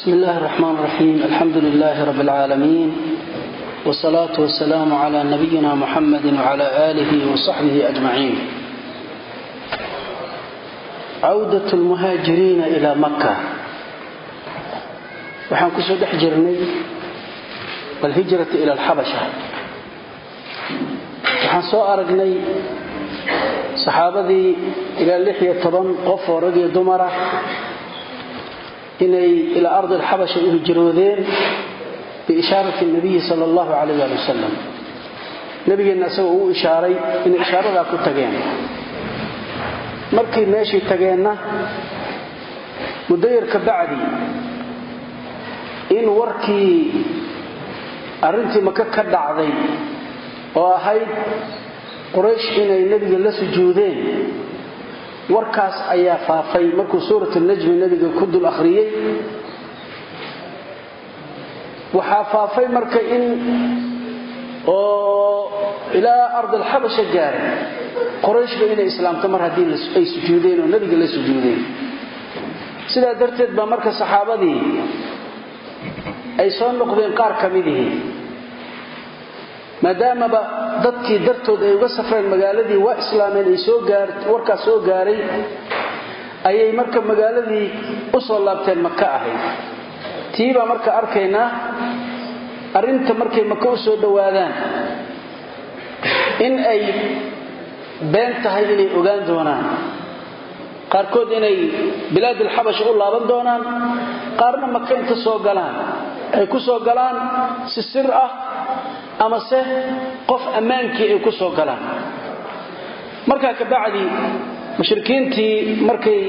بسم الله الرحمن الرحيم الحمد لله رب العالمين والصلاة والسلام على نبينا محمد وعلى آله وصحبه أجمعين عودة المهاجرين إلى مكة waxaan kusoo dhex jirnay alhijrata ila alxabasha waxaan soo aragnay saxaabadii ilaa lix iyo toban qof oo rag iyo dumara inay ilaa ardi alxabasha u hijroodeen biishaarati nabiyi sala allahu calayh ali wasalam nabigeenna isagoo uu ishaaray inay ishaaradaa ku tageen. Markay meeshii tageenna mudayar ka bacdi in warkii arrintii maka ka dhacday oo ahayd quraysh inay nebiga la sujuudeen warkaas ayaa faafay markuu suurat najmi nebiga ku dul akhriyey. Waxaa faafay marka in oo ilaa ard alxabasha gaaray. Qorayshba inay islaamto mar haddii ay sujuudeen oo nebiga la sujuudeen. Sidaa darteed baa marka saxaabadii ay soo noqdeen qaar ka midihii maadaamaba dadkii dartood ay uga safreen magaaladii waa islaameen ay soo warkaas soo gaaray ayay marka magaaladii u soo laabteen maka ahayd. Tii baa marka arkaynaa arrinta markay maka u soo dhowaadaan in ay been tahay inay ogaan doonaan. Qaarkood inay bilaad alxabasha u laaban doonaan qaarna maka inta soo galaan ay ku soo galaan si sir ah amase qof ammaankii ay ku soo galaan. Markaa ka bacdi mushrikiintii markay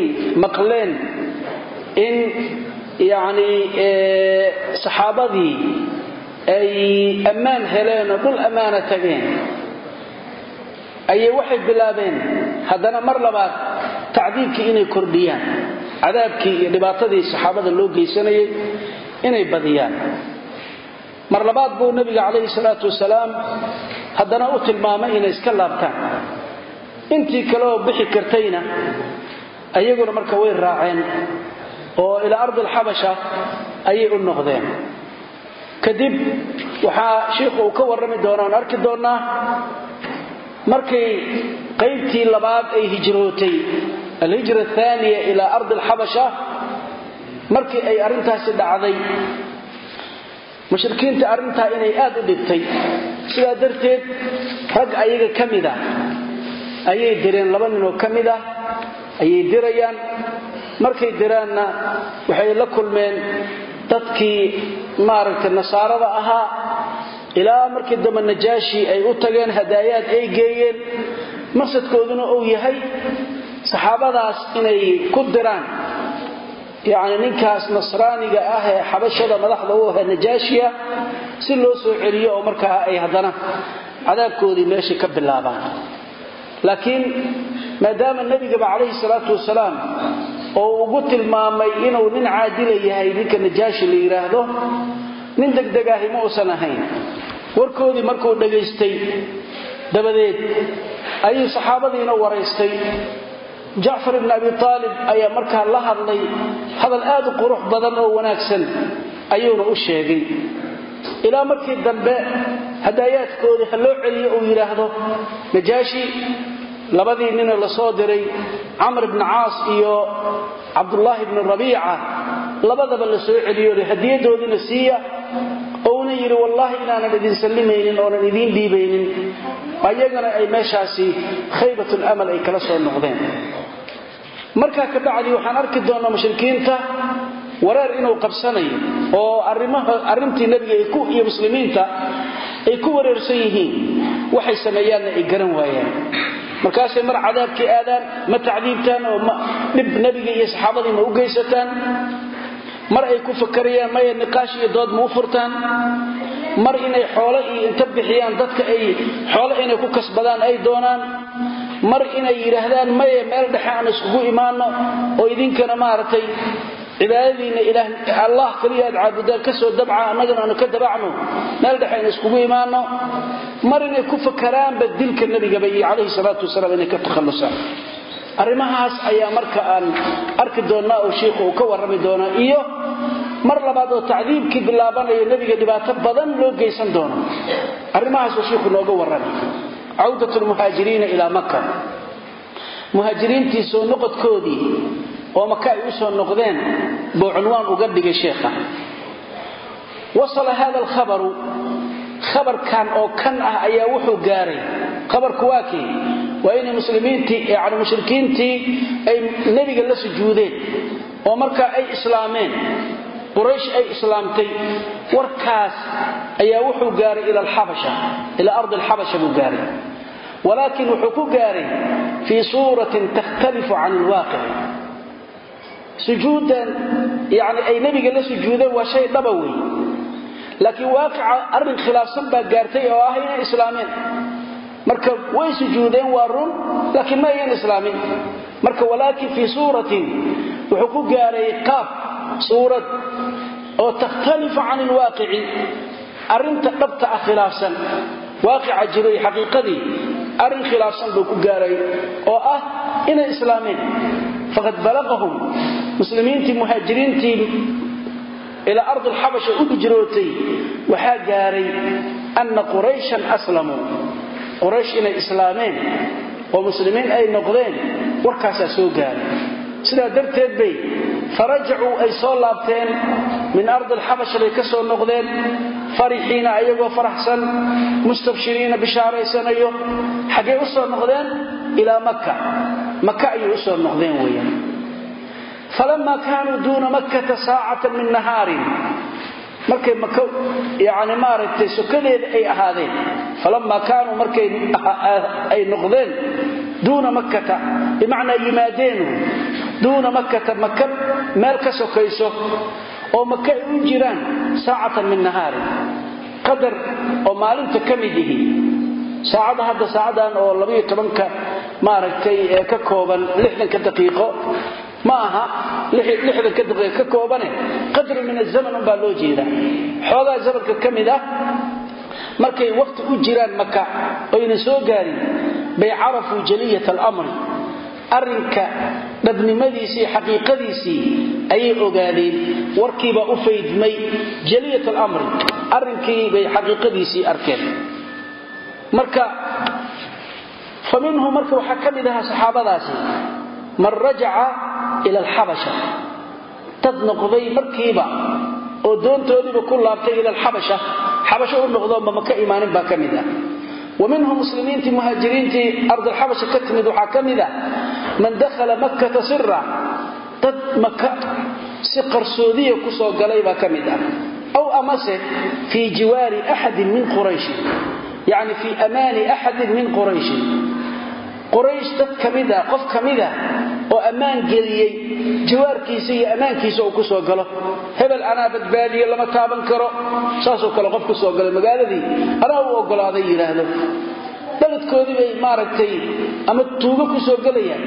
maqleen in yacnii saxaabadii ay ammaan heleen oo dhul ammaana tageen ayay waxay bilaabeen haddana mar labaad tacdiibkii inay kordhiyaan cadaabkii iyo dhibaatadii saxaabada loo geysanayay inay badiyaan. Mar labaad buu nabiga calayhi salaatu wasalaam haddana u tilmaamay inay iska laabtaan. Intii kaleoo bixi kartayna ayaguna marka way raaceen oo ilaa ardi alxabasha ayay u noqdeen. Kadib waxaa shiikhu uu ka warrami doonaa on arki doonnaa markay qaybtii labaad ay hijrootay alhijra athaaniya ilaa ardi alxabasha markii ay arrintaasi dhacday mushrikiinta arrintaa inay aad u dhibtay sidaa darteed rag ayaga ka mid a ayay direen laba ninoo ka mid ah ayay dirayaan. Markay diraanna waxay la kulmeen dadkii maaragtay nasaarada ahaa ilaa markii dambe najaashi ay u tageen hadaayaad ay geeyeen. Maqsadkooduna uu yahay saxaabadaas inay ku diraan yacni ninkaas nasraaniga ah ee xabashada madaxda u ahee najaashiya si loo soo celiyo oo markaa ay haddana cadaabkoodii meeshai ka bilaabaan. Laakiin maadaama nebigaba calayhi salaatu wasalaam oo ugu tilmaamay inuu nin caadila yahay ninka najaashi la yidhaahdo nin degdegaahi ma uusan ahayn. Warkoodii markuu dhagaystay dabadeed ayuu saxaabadiina waraystay jacfar ibn abi aalib ayaa markaa la hadlay hadal aad u qurux badan oo wanaagsan ayuuna u sheegay. Ilaa markii dambe hadaayaadkoodii ha loo celiyo uu yidhaahdo najaashi labadii nina la soo diray camr ibni caas iyo cabdullaahi bni rabiica labadaba la soo celiyo hadiyadoodiina siiya ouna yidhi wallaahi inaanan idin sallimaynin oonan idiin dhiibaynin. Ayagana ay meeshaasi khaybatulamal ay kala soo noqdeen. Markaa ka bacdi waxaan arki doonnaa mushrikiinta wareer inuu qabsanayo oo arrintii nebiga iyo muslimiinta ay ku wareersan yihiin. Waxay sameeyaanna ay garan waayaan. Markaasay mar cadaabkii aadaan ma tacdiibtaan oo dhib nebiga iyo saxaabadii ma u geysataan mar ay ku fakarayaan maya niqaash iyo dood ma u furtaan? Mar inay xoolo iyo inta bixiyaan dadka ay xoolo inay ku kasbadaan ay doonaan? Mar inay yidhaahdaan maye meel dhexe aan iskugu imaanno oo idinkana maaragtay cibaadadiinna allah kaliya aad caabudaan ka soo dabca annagana aanu ka dabacno. Meel dhexe aynu iskugu imaanno mar inay ku fakaraanba dilka nebigaba iyo calayhi salaatu wasalaam inay ka takhallusaan arrimahaas ayaa marka aan arki doonnaa oo shiikhu uu ka warrami doonaa iyo mar labaad oo tacdiibkii bilaabanayo nebiga dhibaato badan loo geysan doono. Arrimahaasuu shiikhu nooga warramay cawdat lmuhaajiriina ilaa maka muhaajiriintii soo noqodkoodii oo maka ay u soo noqdeen buu cunwaan uga dhigay sheekha wasala hada alkhabaru khabarkan oo kan ah ayaa wuxuu gaaray. Khabarku waa kii waa inay muslimiintii yani mushrikiintii ay nebiga la sujuudeen oo markaa ay islaameen. Quraysh ay islaamtay. Warkaas ayaa wuxuu gaaray ila alxabasha ila ardi alxabasha buu gaaray. Walaakin wuxuu ku gaaray fii suuratin takhtalifu can alwaaqic sujuudan yani ay nebiga la sujuudeen waa shay dhaba wey laakiin waaqica arrin khilaafsan baa gaartay oo ah inay marka way sujuudeen waa run laakiin ma ayan islaamin. Marka walaakin fii suuratin wuxuu ku gaaray qaab suurad oo takhtalifu can ilwaaqici arrinta dhabta ah khilaafsan. Waaqica jiray xaqiiqadii arrin buu ku gaaray oo ah inay islaameen. Faqad balaqahum muslimiintii muhaajiriintii ilaa ardi alxabasha u hijrootay waxaa gaaray anna qurayshan aslamuu quraysh inay islaameen oo muslimiin ay noqdeen warkaasaa soo gaaray. Sidaa darteed bay farajacuu ay soo laabteen min ardi alxabasha bay ka soo noqdeen farixiina ayagoo faraxsan mustabshiriina bishaaraysanayo xaggay u soo noqdeen ilaa maka maka ayay u soo noqdeen weeyaan. Falama kaanuu duuna makkata saacatan min nahaarin. Markay maka yani maaragtay sokadeeda ay ahaadeen falamaa kaanuu markay ay noqdeen duuna makkata bimacnaa yimaadeenu duuna makkata maka meel ka sokayso oo maka ay u jiraan saacatan min nahaarin qadar oo maalinta ka mid ihi saacadda hadda saacadan oo labayo tobanka maaragtay ee ka kooban lixdanka daqiiqo ma aha lixdanka markay waqti u jiraan maka oyna soo gaarin bay carafuu jaliyat alamri. Arrinka dhabnimadiisii xaqiiqadiisii ayay ogaadeen warkiibaa u faydmay jaliyat alamri. Arrinkii bay xaqiiqadiisii arkeen. Marka fa minhu marka waxaa ka ahaa saxaabadaasi man rajaca ila alxabasha dad noqday markiiba oo doontoodiiba ku laabtay ila alxabasha xabasho u noqdoonba maka imaanin ka mid ah wa minhum muslimiintii muhaajiriintii ardalxabasha ka timid waxaa ka mid ah man dakhala makkata sira dad maka si qarsoodiya ku soo galay baa ka mid ah aw amase fii jiwaari axadin min qurayshin yacni min qurayshin quraysh dad ka mida qof ka mida oo ammaan geliyey jawaarkiisa iyo ammaankiisa uu ku soo galo. Hebel anaa badbaadiye lama taaban karo. Saasoo kale qof ku soo galay magaaladii anaa u oggolaaday yidhaahdo. Beledkoodii bay maaragtay ama tuugo ku soo gelayaan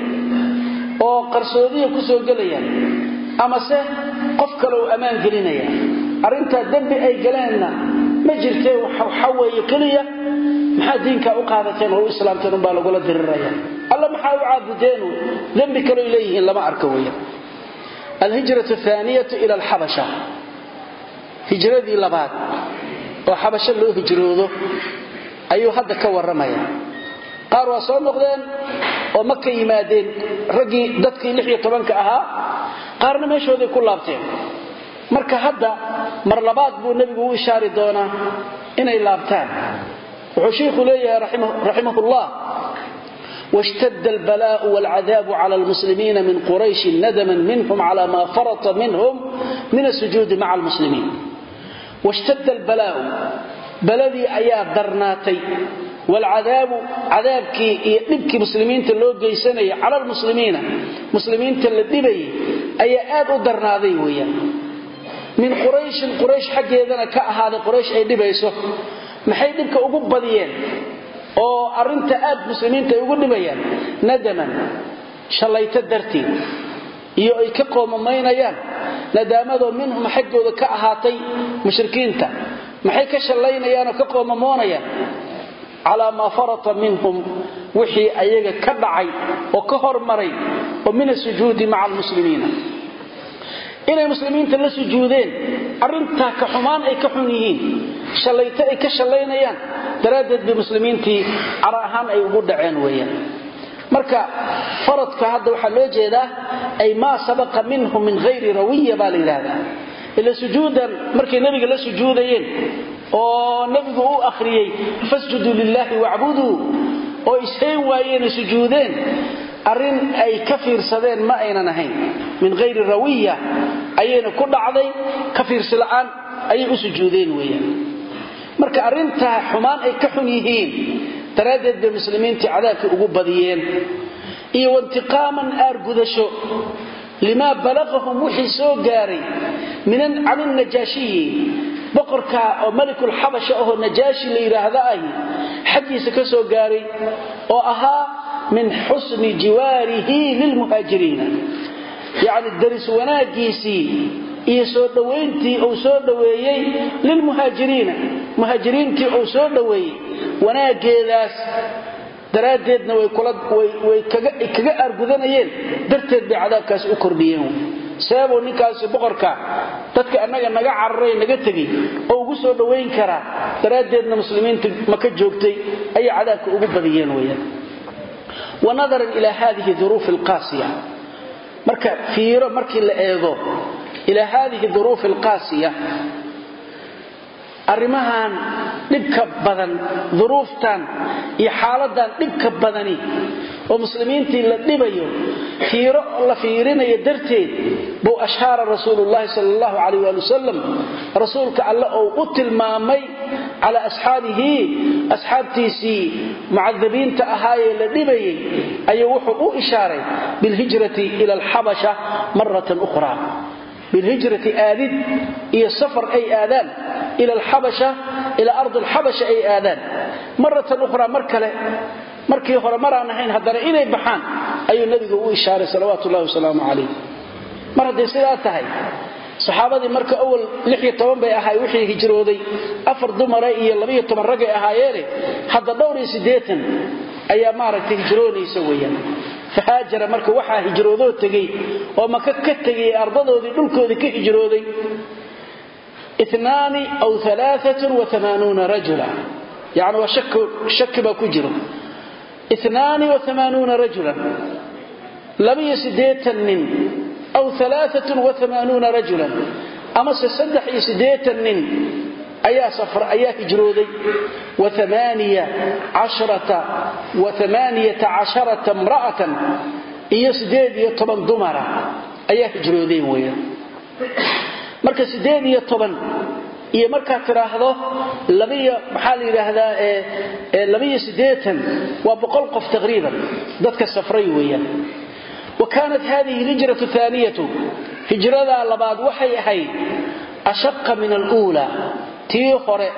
oo qarsoodiya ku soo gelayaan amase qof kale uu ammaan gelinaya. Arrintaa dembi ay galeenna ma jirtee waxa weeye keliya maxaa diinkaa u qaadateen oo u islaamteen umbaa lagula diriraya? Alla maxaa u caabudeenu dembi kaloo leeyihiin lama arko weya alhijratu aaniyatu ila alxabasha. Hijradii labaad oo xabasho loo hijroodo ayuu hadda ka warramaya. Qaar waa soo noqdeen oo maka yimaadeen raggii dadkii lix iyo tobanka ahaa qaarna meeshooday ku laabteen. Marka hadda mar labaad buu nebigu u ishaari doonaa inay laabtaan. Wuxuu shiikhu leeyahay raximahullah washtada albalaau walcadaabu cala almuslimiina min qurayshin nadaman minhum cala maa farata minhum min asujuudi maca almuslimiin. Washtada albalaau baladii ayaa darnaatay. Walcadaabu cadaabkii iyo dhibkii muslimiinta loo geysanayay cala almuslimiina muslimiinta la dhibayay ayaa aad min qurayshin quraysh xaggeedana ka ahaaday quraysh ay dhibayso maxay dhibka ugu badiyeen oo arinta aad muslimiinta ay ugu dhibayaan? Nadaman shallayto dartii iyo ay ka qoomamaynayaan nadaamadoo minhum xaggooda ka ahaatay mushrikiinta maxay ka shallaynayaan oo ka qoomamoonayaan calaa maa farata minhum wixii ayaga ka dhacay oo ka hormaray oo min asujuudi maca almuslimiina inay muslimiinta la sujuudeen arrintaa ka xumaan ay ka xun yihiin shallayto ay ka shallaynayaan daraaddeed bay muslimiintii cara ahaan ay ugu dhaceen weeyaan. Marka faradka hadda waxaa loo jeedaa ay maa sabaqa minhu min hayri rawiya baa la yidhaahdaa. Ila sujuudan markay nebiga la sujuudayeen oo nebigu u akhriyey fasjuduu lilaahi wacbuduu oo ishayn waayeena sujuudeen arrin ay ka fiirsadeen ma aynan ahayn. Min hayri rawiya ayayna ku dhacday ka fiirsi la'aan ayay u sujuudeen weeyaan. Marka arrintaa xumaan ay ka xun yihiin daraaddeed bay cadaabkii ugu badiyeen. Iyo waintiqaaman aargudasho limaa balaqahum wixii soo gaaray can inajaashiyi boqorka oo melikulxabasha ahoo najaashi la yidhaahda ahi xaggiisa ka soo gaaray oo ahaa min xusni jiwaarihi lilmuhaajiriina yacni daris wanaaggiisii iyo soo dhowayntii uu soo dhoweeyey lilmuhaajiriina muhaajiriintii uu soo dhoweeyey wanaaggeedaas daraaddeedna way kaga aargudanayeen darteed bay cadaabkaasi u kordhiyeen. Seebuu ninkaasi boqorka dadka annaga naga cararay naga tegey oo ugu soo dhowayn karaa. Daraaddeedna muslimiinta maka joogtay ayay cadaabka ugu badiyeen wa nadaran ilaa haadihi duruufi alqaasiya. Marka fiiro markii la eego ilaa haadihi duruufi alqaasiya arrimahan dhibka badan duruuftan iyo xaaladan dhibka badani oo muslimiintii la dhibayo fiiro la fiirinayo darteed buu ashhaara rasuulullahi sal allahu calayh waali wasalam rasuulka alle uu u tilmaamay calaa asxaabihi asxaabtiisii mucadabiinta ahaayee la dhibayay ayuu wuxuu u ishaaray bilhijrati ila alxabasha maratan ukhraa. Bilhijrati aadid iyo safar ay aadaan ila alxabasha ila ardi alxabasha ay aadaan maratan ukhraa mar kale markii hore maraan ahayn haddana inay baxaan ayuu nabigu u ishaaray salawaatu ullahi wasalaamu calayh. Mar hadday sidaa tahay saxaabadii marka awal bay ahay wixii hijrooday afar dumara iyo ragay ahaayeene hadda dhowr iyo ayaa maaragtay hijroonaysa weeyaan. Fahaajara marka waxaa hijroodoo tegey oo maka ka tegay ardadoodii dhulkoodii ka hijrooday inaani aw waamaanuuna rajula. Yacni waa shaki baa ku jiro inaani waamaanuuna rajulan labiyo siddeetan nin aw alaaatun waamaanuuna rajulan amase saddex iyo siddeetan nin ayaa safr ayaa hijrooday waamaaniyata casharata imra'atan iyo siddeed iyo toban dumara ayaa hijroodeen weeyaan marka iyo markaad labiyo maxaa la yidhaahdaa waa boqol qof taqriiban dadka safray weeyaan. Wa kaanat hadihi alhijratu aaniyatu hijradaa labaad waxay ahayd ashaqa min aluulaa tii hore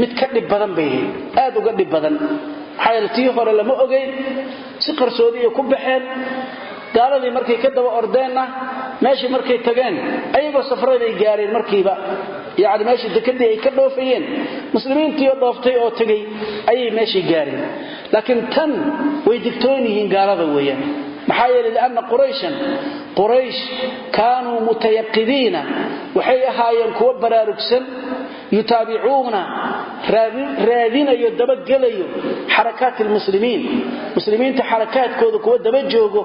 mid ka dhib badan bay ahayd aad uga dhib badan. Maxaa yeele tii hore lama ogayn si qarsoodi ay ku baxeen gaaladii markay ka daba ordeenna meeshii markay tageen ayagoo safraday gaareen markiiba yacni meeshii dekadii ay ka dhoofayeen muslimiintiioo dhooftay oo tegay ayay meeshii gaareen. Laakiin tan way digtoon yihiin gaalada weeyaan. Maxaa yeele lianna qurayshan quraysh kaanuu mutayaqidiina waxay ahaayeen kuwo baraarugsan yutaabicuuna raadinayo dabagelayo xarakaati lmuslimiin muslimiinta xarakaadkooda kuwa daba joogo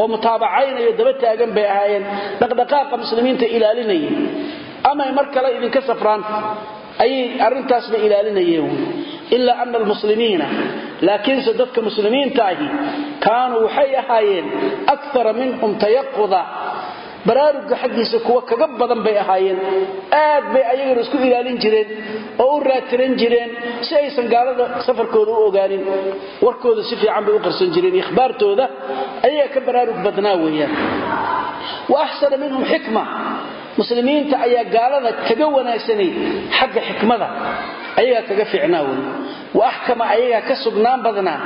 oo mutaabacaynayo daba taagan bay ahaayeen. Dhaqdhaqaaqa muslimiinta ilaalinaya amay mar kale idinka safraan. Ayay arrintaasba ilaalinayeen ilaa ana almuslimiina laakiinse dadka muslimiinta ahi kaanuu waxay ahaayeen akara minhum tayaquda. Baraaruga xaggiisa kuwa kaga badan bay ahaayeen. Aad bay ayagana isku ilaalin jireen oo u raatiran jireen si aysan gaalada safarkooda u ogaanin. Warkooda si fiican bay u qarsan jireen. Ikhbaartooda ayaga ka baraarug badnaa weeyaan. Wa axsana minhum xikma muslimiinta ayaa gaalada kaga wanaagsanay xagga xikmada ayagaa kaga fiicnaa wey wa axkama ayagaa ka sugnaan badnaa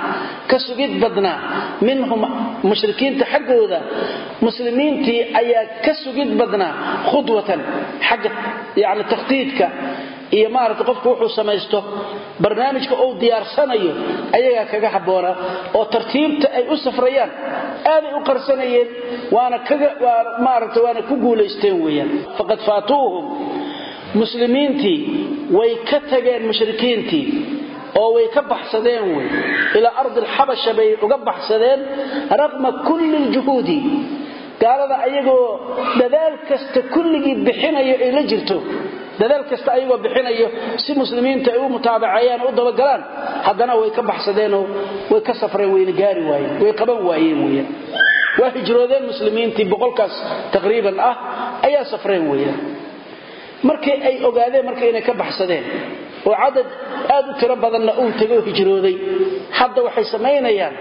ka sugid badnaa. Minhum mushrikiinta xaggooda muslimiintii ayaa ka sugid badnaa khudwatan xagga yani takhdiidka iyo maarata qofku wuxuu samaysto barnaamijka uu diyaarsanayo ayagaa kaga habboona oo tartiibta ay u safrayaan aaday u qarsanayeen waana maarata waana ku guulaysteen weeyaan. Faqad faatuuhum muslimiintii way ka tageen mushrikiintii oo way ka baxsadeen wey ilaa ardi alxabasha bay uga baxsadeen raqma kulli ljuhuudi gaalada ayagoo dadaal kasta kulligii bixinayo ay la jirto dadaal kasta ayagoo bixinayo si muslimiinta ay u mutaabaceeyaan u dabagalaan haddana way ka baxsadeenoo way ka safreen wayna gaari waayeen way qaban waayeen weyaan waa hijroodeen muslimiintii boqolkaas taqriiban ah ayaa safreen weyaan markii ay ogaadeen marka inay ka baxsadeen oo cadad aad u tiro badanna uu tegoo hijrooday hadda waxay samaynayaan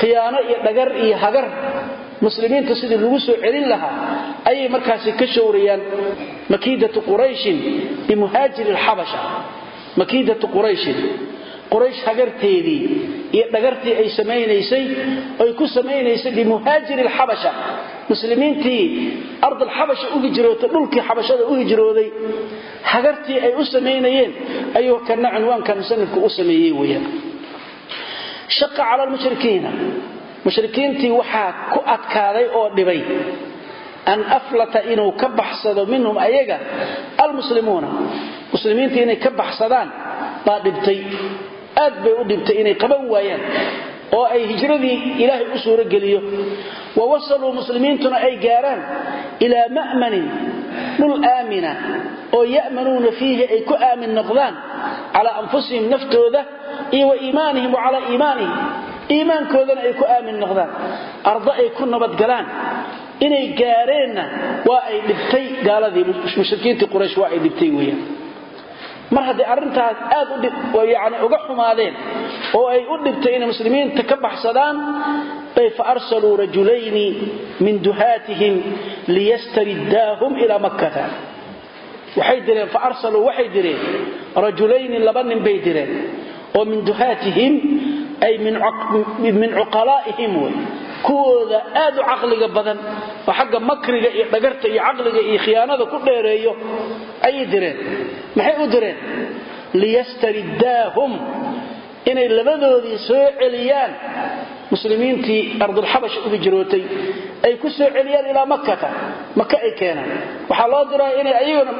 khiyaano iyo dhagar iyo hagar muslimiinta sidii lagu soo celin lahaa ayay markaasi ka showrayaan makiidatu qurayshin bimuhaajiri alxabasha makiidatu qurayshin. Quraysh hagarteedii iyo dhagartii ay samaynaysay ay ku samaynaysay bimuhaajiri alxabasha muslimiintii ardalxabasha u hijrootay dhulkii xabashada u hijrooday hagartii ay u samaynayeen ayuu kana cinwaanka musanifku u sameeyey weyaan shaqa cala lmushrikiina mushrikiintii waxaa ku adkaaday oo dhibay an aflata inuu ka baxsado minhum ayaga almuslimuuna. Muslimiintii inay ka baxsadaan baa dhibtay. Aad bay u dhibtay inay qaban waayaan oo ay hijradii ilaahay u suurogeliyo wa wasaluu muslimiintuna ay gaaraan ilaa ma'manin dhul aamina oo ya'manuuna fiihi ay ku aamin noqdaan calaa anfusihim naftooda iyo wa iimaanihim wa calaa iimaanihim iimaankoodana ay ku aamin noqdaan ardo ay ku nabadgalaan inay gaareenna waa ay dhibtay gaaladii mushrikiintii quraysh waa ay dhibtay weeyaan. Mar hadday arrintaas aad yani uga xumaadeen oo ay u dhibtay inay muslimiinta ka baxsadaan bay fa arsaluu rajulayni min duhaatihim liyastariddaahum ilaa makkata waxay direen fa arsaluu waxay direen rajulayni laba nin bay direen oo min duhaatihim ay min cuqalaa'ihim wey kuwooda aad u caqliga badan oo xagga makriga iyo dhagarta iyo caqliga iyo khiyaanada ku dheereeyo ayay direen. Maxay u direen? Liyastariddaahum inay labadoodii soo celiyaan. Muslimiintii ardulxabash u hijrootay ay ku soo celiyaan ilaa makkata maka ay keenaan. Waxaa loo diraa inay ayaguna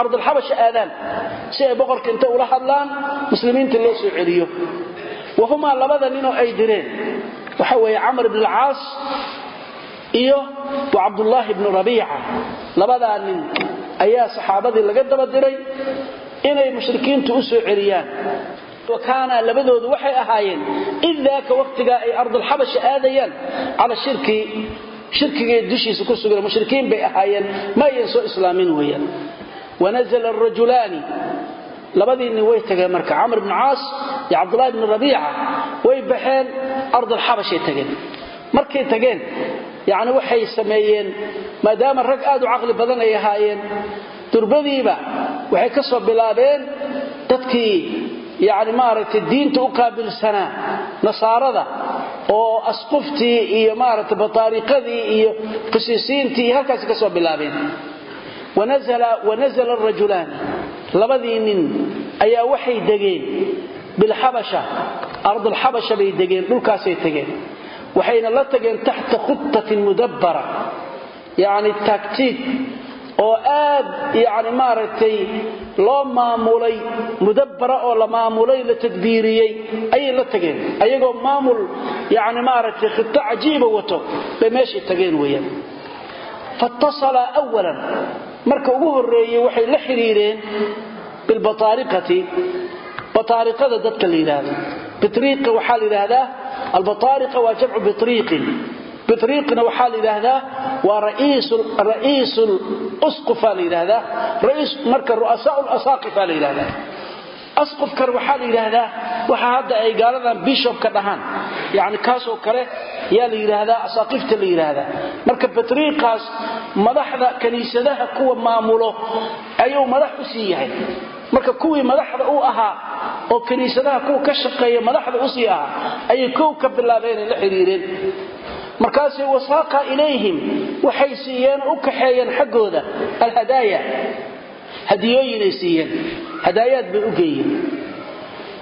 ardulxabash aadaan si ay boqorka inta ula loo soo celiyo wahumaa labada ninoo ay direen waxa weeye camr ibn alcaas iyo wa cabdullaahi bnu rabiica. Labadaa nin ayaa saxaabadii laga daba diray inay mushrikiintu u soo celiyaan. Kaana labadoodu waxay ahaayeen id daaka waqtigaa ay ardulxabasha aadayaan cala shirki. Shirkigay dushiisa ku sugan mushrikiin bay ahaayeen ma ayan soo islaamin weeyaan. Wanazla arajulaani labadii nin way tageen marka. Camr caas iyo cabdulahi bn rabiica way baxeen ardulxabashay tageen. Markay tageen yani waxay sameeyeen maadaama rag aad u caqli badan ay ahaayeen durbadiiba waxay ka soo bilaabeen dadkii yani maaragtay diinta u qaabilsanaa nasaarada oo asquftii iyo maaragtay bataariqadii iyo qisiisiintii iyo halkaasi ka soo bilaabeen. Wanazla arajulaani labadii nin ayaa waxay degeen bilxabasha ardulxabasha bay degeen dhulkaasay tageen waxayna la tageen taxta khutatin mudabbara yani taagtiig oo aad yani maaragtay loo maamulay mudabbara oo la maamulay la tadbiiriyey ayay la tageen ayagoo maamul yani maaragtay khito cajiiba wato bay meeshay tageen weeyaan fattasalaa awalan marka ugu horreeyey bataariqada dadka la yidhaahdo bitriiqa waxaa la yidhaahdaa albataariqa waa jamcu bitriiqin. Bitriiqna waxaa la yidhaahdaa waa ra'iisul usqufa la yidhaahdaa marka ru'asaa lasaaqifa la yidhahdaa asqufkan waxaa la yidhaahdaa waxa hadda ay gaaladan bishopka dhahaan. Yani kaasoo kale yaa la yidhaahdaa asaaqifta la yidhaahdaa marka kuwii madaxda u ahaa oo kaniisadaha kuwa ka shaqeeya madaxda u sii ahaa ayay kow ka bilaabeenay la xidhiireen markaasay wasaaqa ilayhim waxay siiyeen u kaxeeyeen xaggooda alhadaaya. Hadiyooyinay siiyeen hadaayaad bay u geeyeen.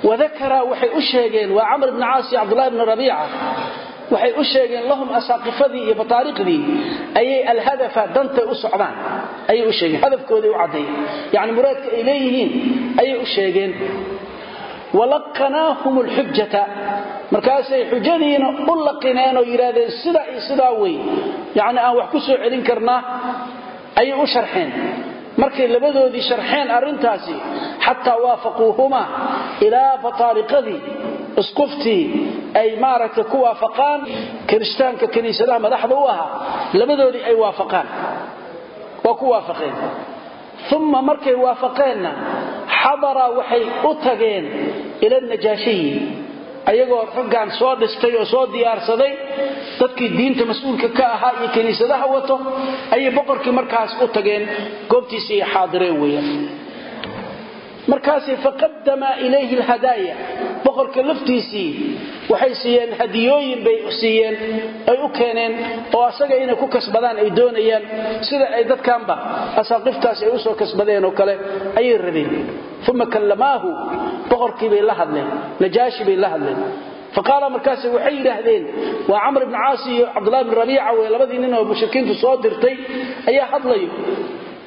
Wadakara waxay u sheegeen waa camr bni caas iyo cabdulahi bni rabiica waxay u sheegeen lahum asaaqifadii iyo bataariqdii ayay alhadafa dantay u socdaan. Ayay u sheegeen. Hadafkooday u caddeeyeen yacni muraadka ay leeyihiin ayay u sheegeen. Walaqanaahum alxujata markaasay xujadiina u laqineen oo yidhaahdeen sidaa iyo sidaa wey. Yacni aan wax ku soo celin karnaa ayay u sharxeen. Markay labadoodii sharxeen arrintaasi xataa waafaquuhuma ilaa bataariqadii isquftii ay maaragtay ku waafaqaan kirishtaanka kiniisadaha madaxda u ahaa labadoodii ay waafaqaan. Waa ku waafaqeen. Uma markay waafaqeenna xadara waxay u tageen ila najaashiyi ayagoo raggan soo dhistay oo soo diyaarsaday dadkii diinta mas'uulka ka ahaa iyo kiniisadaha wato ayay boqorkii markaas u tageen goobtiisii xaadireen weeyaan. Markaasay faqadama ilayhi alhadaaya boqorka laftiisii waxay siiyeen hadiyooyin bay siiyeen ay u keeneen oo asaga inay ku kasbadaan ay doonayaan sida ay dadkanba asaaqiftaas ay u soo kasbadeen oo kale ayay rabeen. Uma kallamaahu boqorkii bay la hadleen najaashi bay la hadleen. Faqaala markaas waxay yidhaahdeen waa camr ibn caasi iyo cabdulahi bn rabiica wey labadii nin oo mushrikiintu soo dirtay ayaa hadlayo.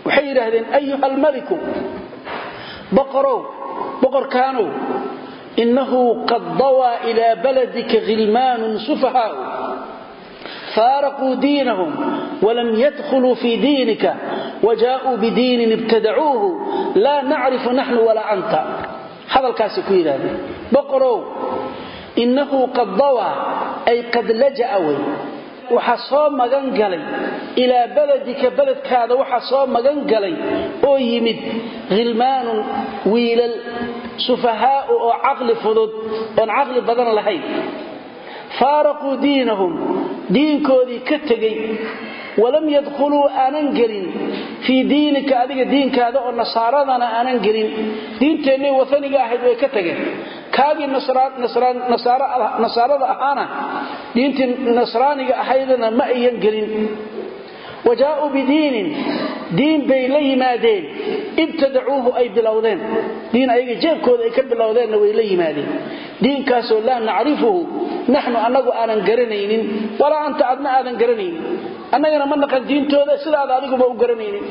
Waxay yidhaahdeen ayuha almaliku boqorow inahu qad dawaa ilaa baladika khilmaanun sufahaau faaraquu diinahum walam yadkhuluu fii diinika wajaa'uu bidiinin ibtadacuuhu laa nacrifu naxnu walaa anta hadalkaasay ku yidhahdeen boqorow innahu qad dawaa ay qad laja'a wey waxaa soo magan galay. Ilaa baladika beledkaada waxaa soo magan galay. Oo yimid khilmaanun wiilal sufahaa'u oo caqli fudud oon caqli badan lahayn. Faaraquu diinahum diinkoodii ka tegey walam yadkhuluu aanan gelin fii diinika adiga diinkaada oo nasaaradana aanan gelin. Diinteennay wataniga ahayd way ka tageen. Kaagii nasaarada ahaana diintii nasraaniga ahaydana ma ayan gelin wajaa'uu bidiinin diin bay la yimaadeen ibtadacuuhu ay bilowdeen diin ayaga jeebkooda ay ka bilowdeenna way la yimaadeen diinkaasoo laa nacrifuhu naxnu annagu aanan garanaynin walaa anta adna aadan garanaynin annagana ma naqan diintooda sidaada adiguba u garanaynin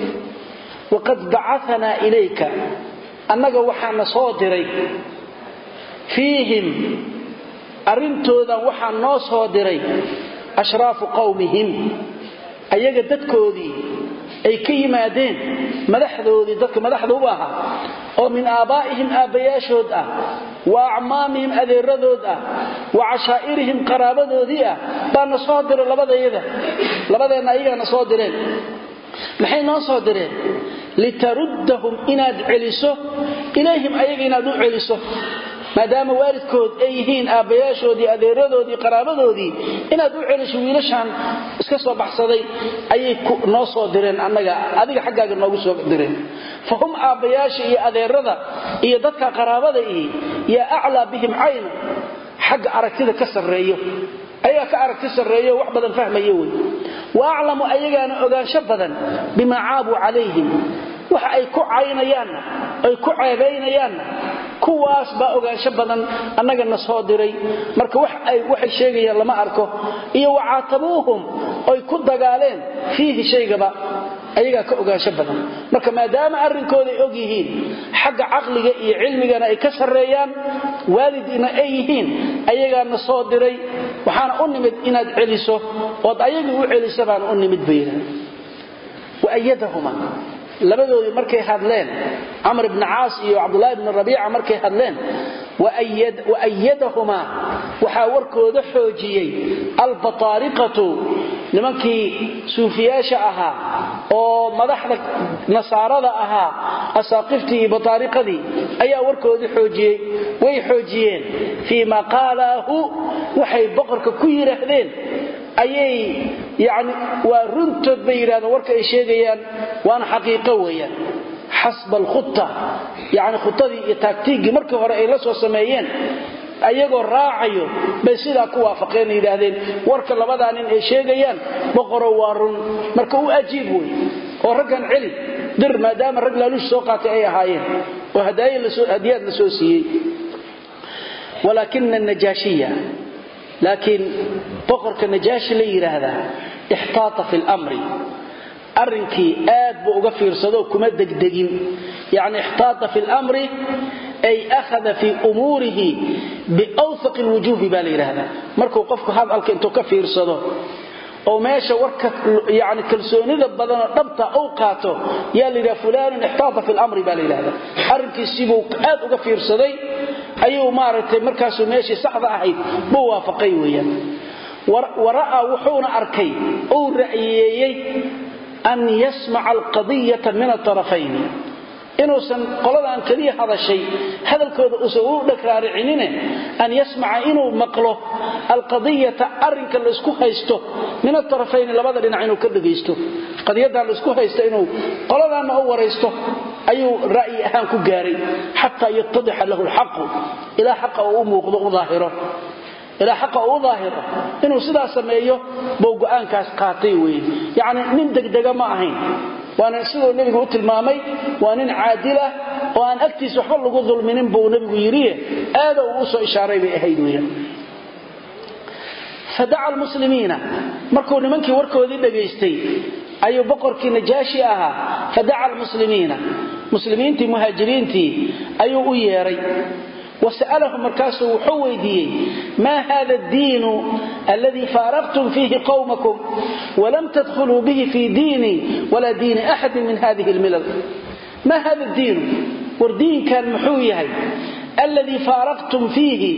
waqad bacaanaa ilayka annaga waxaana soo diray fiihim arrintoodan waxaa noo soo diray ashraafu qawmihim ayaga dadkoodii ay ka yimaadeen madaxdoodii dadka madaxda u ahaa oo min aabbaa'ihim aabbayaashood ah wa acmaamihim adeeradood ah wa cashaa'irihim qaraabadoodii ah baana soo diray labadayada. Labadeenna ayagaana soo direen. Maxay noo soo direen? Litaruddahum inaad celiso ilayhim ayaga inaad u celiso maadaama waalidkood ay yihiin aabbayaashoodii adeeradoodii qaraabadoodii inaad u celiso wiilashaan iska soo baxsaday ayay noo soo direen annaga adiga xaggaaga noogu soo direen. Fa hum aabbayaasha iyo adeerada iyo dadka qaraabada ihi yaa aclaa bihim cayna xagga aragtida ka sarreeyo. Ayagaa ka aragti sarreeyo wax badan fahmaya wey. Wa aclamu ayagaana ogaansho badan bimaa caabuu calayhim. Waxa ay ku caynayaanna ay ku ceebaynayaanna kuwaas baa ogaansho badan annagana soo diray. Marka waxay sheegayaan lama arko. Iyo wacaatabuuhum oy ku dagaaleen fiihi shaygaba ayagaa ka ogaansho badan. Marka maadaama arrinkooda og yihiin xagga caqliga iyo cilmigana ay ka sarreeyaan waalidina ay yihiin ayagaana soo diray waxaana u nimid inaad celiso. Ood ayagii u celiso baana u nimid bay yidhahdeen waayadahuma labadoodii markay hadleen camr ibni caas iyo cabdulaahi bni rabiica markay hadleen waayadahumaa waxaa warkooda xoojiyey albataariqatu nimankii suufiyaasha ahaa oo madaxda nasaarada ahaa asaaqiftii iyo bataariqadii ayaa warkooda xoojiyey. Way xoojiyeen fii ma qaalaahu waxay boqorka ku yidhaahdeen ayay yani waa runtood bay yidhahdeen warka ay sheegayaan waana xaqiiqo weeyaan. Xasba alkhuta yani khutadii iyo taagtiiggii markii hore ay la soo sameeyeen ayagoo raacayo bay sidaa ku waafaqeen yidhaahdeen warka labadaa nin ay sheegayaan boqorow waa run. Marka u ajiib wey oo raggan celi dir maadaama rag laaluush soo qaatay ay ahaayeen oo hadiyaad la soo siiyey. Walaakina najaashiya laakiin boqorka najaashi la yidhaahdaa ixtaata fi lmri arrinkii aad buu uga fiirsado kuma degdegin. Yacni ixtaata fi lmri ay akhada fii umuurihi biwhaqi lwujuuhi baa la yidhaahdaa markuu qofku hadalka intuu ka fiirsado oo meesha warka yani kalsoonida badanoo dhabta u qaato yaa la yidhaha fulanun ixtaata fi lamri baa la yidhahda arrinkiisibuu aad uga fiirsaday ayuu maaragtay markaasuu meeshii saxda ahayd buu waafaqay weeyaan. Wara'aa wuxuuna arkay uu ra'yeeyey an yasmaca alqadiyata min atarafayni inuusan qoladan keliya hadashay hadalkooda uusan u dhagraaricinine an yasmaca inuu maqlo alqadiyata arinka laysku haysto min atarafayni labada dhinac inuu ka dhegaysto qadiyadan laysku haysto inuu qoladaanna u waraysto ayuu ra'yi ahaan ku gaaray xataa yatadixa lahu lxaqu ilaa xaqa uu u muuqdo u daahiro. Ilaa xaqa uu daahiro. Inuu sidaa sameeyo buu go'aankaas qaatay weye yacni nin degdega ma ahayn waana siduu nebigu u tilmaamay waa nin caadilah oo aan agtiisa waxba lagu dulminin buu nebigu yidhiye aada uu u soo ishaaray bay ahayd weeyaan. Fadaca almuslimiina markuu nimankii warkoodii dhagaystay ayuu boqorkii najaashi ahaa fadaca almuslimiina muslimiintii muhaajiriintii ayuu u yeedhay wasalahu markaasuu wuxuu weydiiyey maa hada diinu aladii faaraqtum fiihi qowmakum walam tadkhuluu bihi fii diini walaa diini axadin min hadihi lmilal maa hada diinu war diinkan muxuu yahay aladii faaraqtum fiihi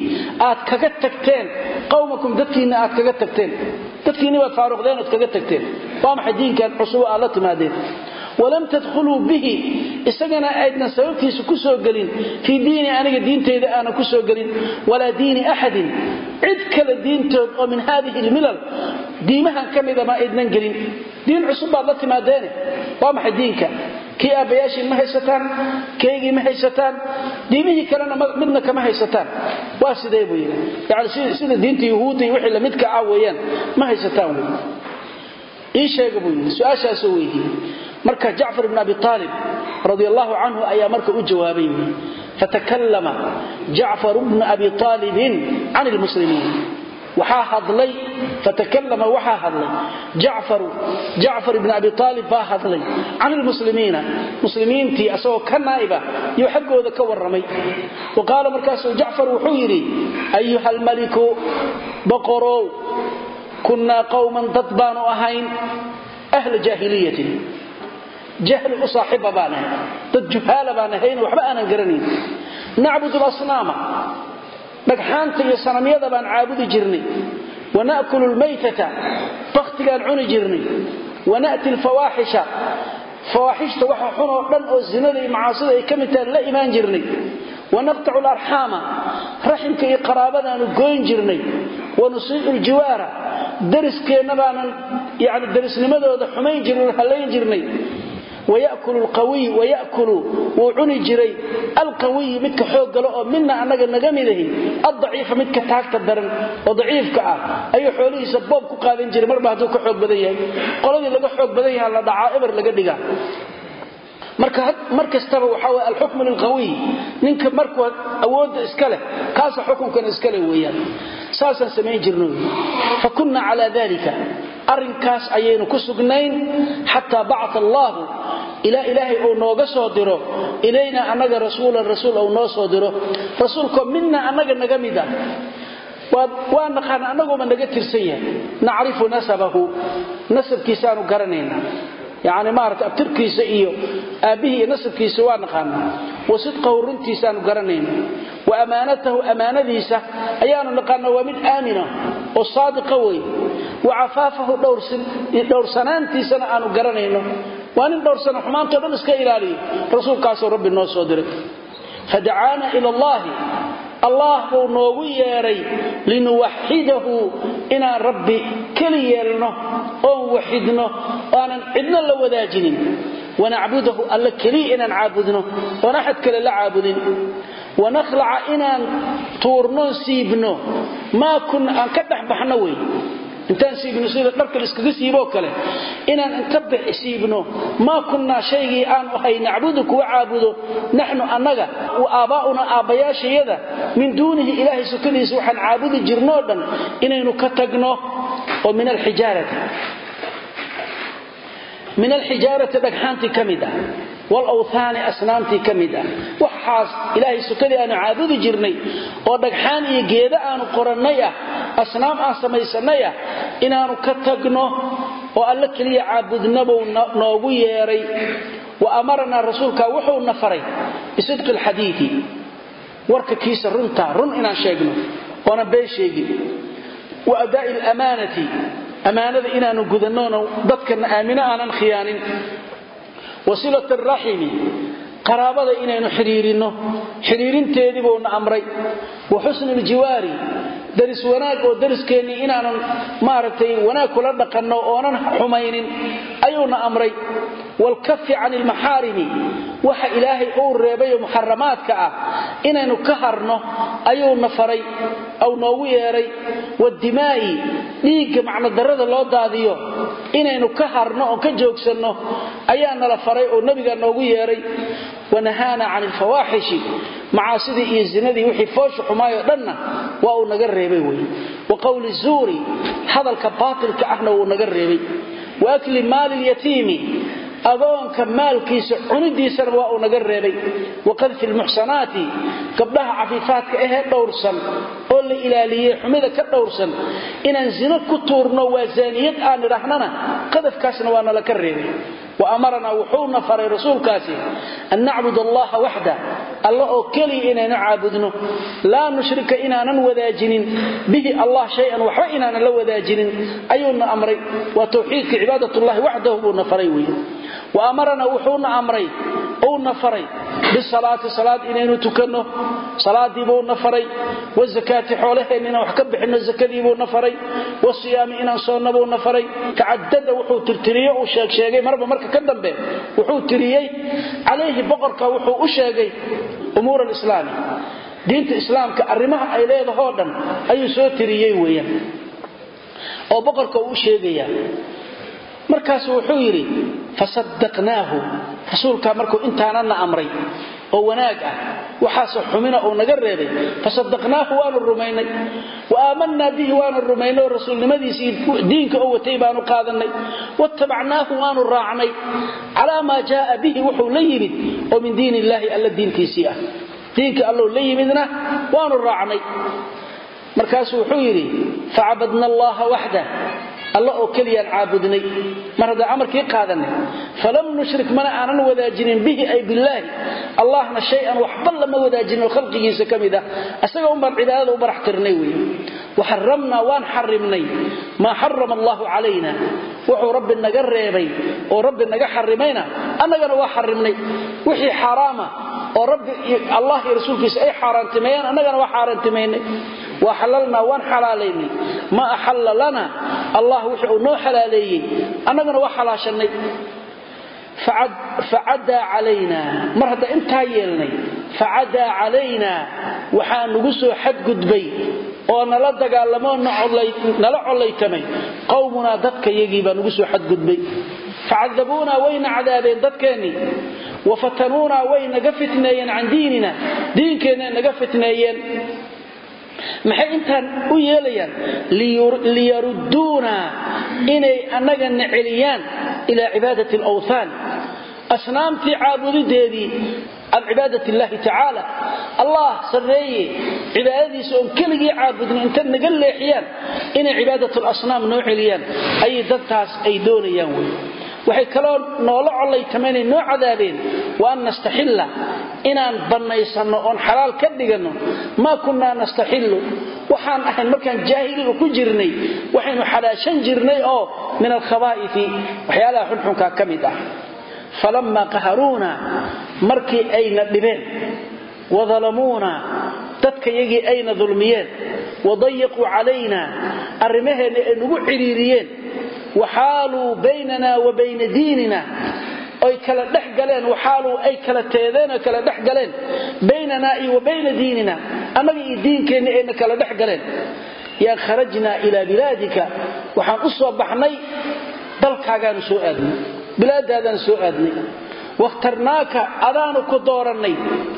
aad kaga tagteen qowmakum dadkiinna aad kaga tagteen dadkiinni baad faaruqdeen ood kaga tagteen waa maxay diinkan cusub aad la timaadeen walam tadkhuluu bihi isagana aydnan sababtiisa ku soo gelin fii diini aniga diinteyda aana ku soo gelin walaa diini axadin cid kale diintood oo min haadihi almilal diimahan ka mida ma aydnan gelin. Diin cusub baad la timaadeene waa maxay diinka? Kii aabbayaashii ma haysataan keygii ma haysataan diimihii kalena midna kama haysataan. Waa sidee buu yidhi? Yani sida diinta yuhuudda iyo marka jacfar ibn abi aalib radi allahu canhu ayaa marka u jawaabay fatakallama jacfar bnu abi aalibin can lmuslimiin waxaa hadlay fatakallama waxaa hadlay jacfaru jacfar ibn abi aalib baa hadlay can lmuslimiina muslimiintii asagoo ka naa'iba yuu xaggooda ka warramay. Wa qaala markaasuu jacfar wuxuu yidhi ayuha almaliku boqorow kunnaa qowman dad baanu ahayn ahla jaahiliyatin jahli u saaxiba baan ahay dad juhaala baan ahayn waxba aanan garanayn. Nacbudu lasnaama dhagxaanta iyo sanamyada baan caabudi jirnay. Wana'kulu lmaytata baktigaan cuni jirnay. Wana'ti lfawaaxisha fawaaxishta waxa xun oo dhan oo zinada iyo macaasida ay ka mid tahan la imaan jirnay. Wanaqtacu larxaama raximka iyo qaraabadaanu goyn jirnay. Wanusiicu ljiwaara dariskeenna baanan yani darisnimadooda hallayn jirnay wayakulu lqawiy wayakulu wuu cuni jiray. alqawiyi midka xoog galo oo midna annaga naga midahi addaciifa midka taagta daran oo daciifka ah. Ayuu xoolihiisa boob ku qaadan jiray. Marba hadduu ka xoog badan yahay. Qoladii laga xoog badan yaha la dhacaa mar kastaba waxaa alxukmu lilqawiy. Ninka markuu awoodda iska leh kaasa xukunkan iska leh weeyaan. Saasaan samayn jirno fa kunna calaa dalika arrinkaas ayaynu ku sugnayn xataa bacata allaahu. Ilaa ilaahay uu nooga soo diro ilayna annaga rasuulan rasuul uu noo soo diro. Rasuulkoo midna annaga naga mid ah. Waa naqaan annaguuma naga tirsan yahay. Nacrifu nasabahu. Nasabkiisaanu garanayna yani maarata abtirkiisa iyo aabbihii iyo nasabkiisa waa naqaana wa sidqahu runtiisaanu garanayna wa ammaanatahu ammaanadiisa ayaanu naqaana waa mid aamina oo saadiqa wey wa cafaafahu dhowrsanaantiisana aanu garanayno. Waa nin dhowrsana xumaantao dhan iska ilaaliyo. Rasuulkaasuu rabbi noo soo diray. Fadacaana ila allaahi. Allah buu noogu yeedhay linuwaxidahu inaan rabbi keli yeelno oon waxidno aanan cidna la wadaajinin. Wanacbudahu alla keliya inaan caabudno oon axad kale la caabudin. Wanakhlaca inaan tuurnoon siibno. Maa kunna aan ka dhex baxno wey. Intaan siibno sida dharka liskaga siiboo kale. Inaan inta siibno. Maa kunnaa shaygii aanu ahay nacbudu kuwa caabudo. Naxnu annaga wa aabbaa'una aabbayaashayada min duunihi ilaahay sukadiisa waxaan caabudi jirnoo dhan inaynu ka tagno oo min alxijaarati. Min alxijaarati dhagxaantii ka mid ah walawthaani asnaamtii ka mid ah. Waxaas ilaahay sukadii aanu caabudi jirnay oo dhagxaan iyo geeda aanu qorannay ah asnaam aan samaysannay ah inaannu ka tagno oo alla keliya caabudnabuu noogu yeedhay wa amaranaa rasuulkaa wuxuuna faray bisidqi alxadiidi warka kiisa runta run inaan sheegno oonan been sheegin wa adaa'i alamaanati ammaanada inaanu gudannoona dadkana aamino aanan khiyaanin wasilat araximi qaraabada inaynu xidhiirinno xidhiirinteedii buuna amray wa xusni ljiwaari daris wanaag oo dariskeenii inaanan maaragtay wanaag kula dhaqanno oonan xumaynin ayuuna amray. Waalkafi can ilmaxaarimi waxa ilaahay uu reebayoo muxaramaadka ah inaynu ka harno ayuuna faray aw noogu yeedhay waddimaa'i dhiigga macnodarrada loo daadiyo inaynu ka harno oon ka joogsanno ayaa nala faray oo nebigaa xumaayoo dhanna waa uu naga reebay wey wa qowli zuuri hadalka baatilka ahna wuu naga reebay. Wa akli maali lyatiimi agoonka maalkiisa cunidiisana waa uu naga reebay. Wa qadfi lmuxsanaati gabdhaha cafiifaadka ahee dhowrsan oo la ilaaliyey xumida ka dhowrsan inaan zino ku tuurno waa zaaniyad aan idhahnana qadafkaasna waa nala ka reebay amaranaa wuxuuna faray rasuulkaasi an nacbud allaha waxda alla oo keliya inaynu caabudno. Laa nushrika inaanan wadaajinin bihi allah shay-an waxba inaanan la wadaajinin. Ayuuna amray waa tawxiidka cibaadatullahi waxdahu buuna faray amray uuna faray. Bisalaati salaad inaynu tukanno salaadiibuuna faray. Wazakaati xoolaheenna inaan wax ka bixinno zakadiibuuna faray. Wasiyaami inaan soonnabuuna faray. Tacadada wuxuu tirtiriye uu sheegsheegay marba marka ka dambe wuxuu tiriyey. Calayhi boqorka wuxuu u sheegay umuur alislaami diinta islaamka arrimaha ay leedahoo dhan ayuu soo tiriyey weeyaan. Oo boqorka uu u sheegaya markaasu wuxuu yidhi fasadaqnaahu rasuulkaa markuu intaanana amray oo wanaag ah waxaasoo xumina uu naga reebay fasadaqnaahu waanu rumaynay wa aamanaa bihi waanu rumaynay oo rasuulnimadiisii diinka oo watay baanu qaadannay watabacnaahu waanu raacnay calaa maa jaaa bihi wuxuu la yimid oo min diin illaahi alla diintiisii ah. Diinka allou la yimidna waanu raacnay. Markaasuu wuxuu yidhi facabadna allaha waxdah alla oo keliyaan caabudnay. Mar haddaan amarkii qaadanay. Falam nushrik mana aanan wadaajinin bihi ay billaahi. Allahna shay-an lama wadaajinin oo khalqigiisa ka mid ah. Unbaan cibaadada u barax tirnay wey waxaramnaa waan xarimnay maa xarama allahu calayna. Wuxuu rabbi naga reebay oo rabbi naga xarimayna annagana waa xarimnay wixii xaaraama oo rabbi allah iyo rasuulkiisa waxalalnaa waan xalaalaynay. Ma axalla lana allah wixii uu noo xalaaleeyey. Annagana waa xalaashannay. Facadaa calaynaa mar hadda intaa yeelnay. Facadaa calaynaa waxaa nugu soo xadgudbay oo nala dagaalamoo nala collaytamay. Qowmunaa dadka yagii baa nugu soo xadgudbay. Facadabuunaa wayna cadaabeen dadkeennii wafatanuunaa way naga fitneeyeen can diinina maxay intaan u yeelayaan? Liyarudduuna inay annagana celiyaan ilaa cibaadati alawthaan. Asnaamtii caabudideedii can cibaadat illaahi tacaala. Allah sarreeye cibaadadiisa oon keligii caabudin inta naga leexiyaan inay cibaadat lasnaam noo celiyaan. Ayay dadtaas ay doonayaan wey waxay kaloo noola collaytamaynay noo cadaabeen wa an nastaxilla inaan bannaysanno oon xalaal ka dhiganno maa kunnaa nastaxillu. Waxaan ahayn markaan jaahiliga ku jirnay waxaynu xalaashan jirnay oo min alkhabaa'ifi waxyaalaha xunxunkaa ka mid ah. Falammaa qaharuuna markii ayna dhibeen wadalamuuna dadka yagii ayna dulmiyeen wadayaquu calayna arrimaheenna ay nagu cidhiiriyeen waxaaluu baynana wa bayna diinina oy kala dhex galeen waxaaluu ay kala teedeen oy kala dhex galeen baynanaa iyo wa bayna diinina annaga iyo diinkeenna ayna kala dhex galeen yaan kharajnaa ilaa bilaadika waxaan u soo baxnay dalkaagaanu soo aadnay bilaadaadaan soo aadnay wakhtarnaaka adaanu ku doorannay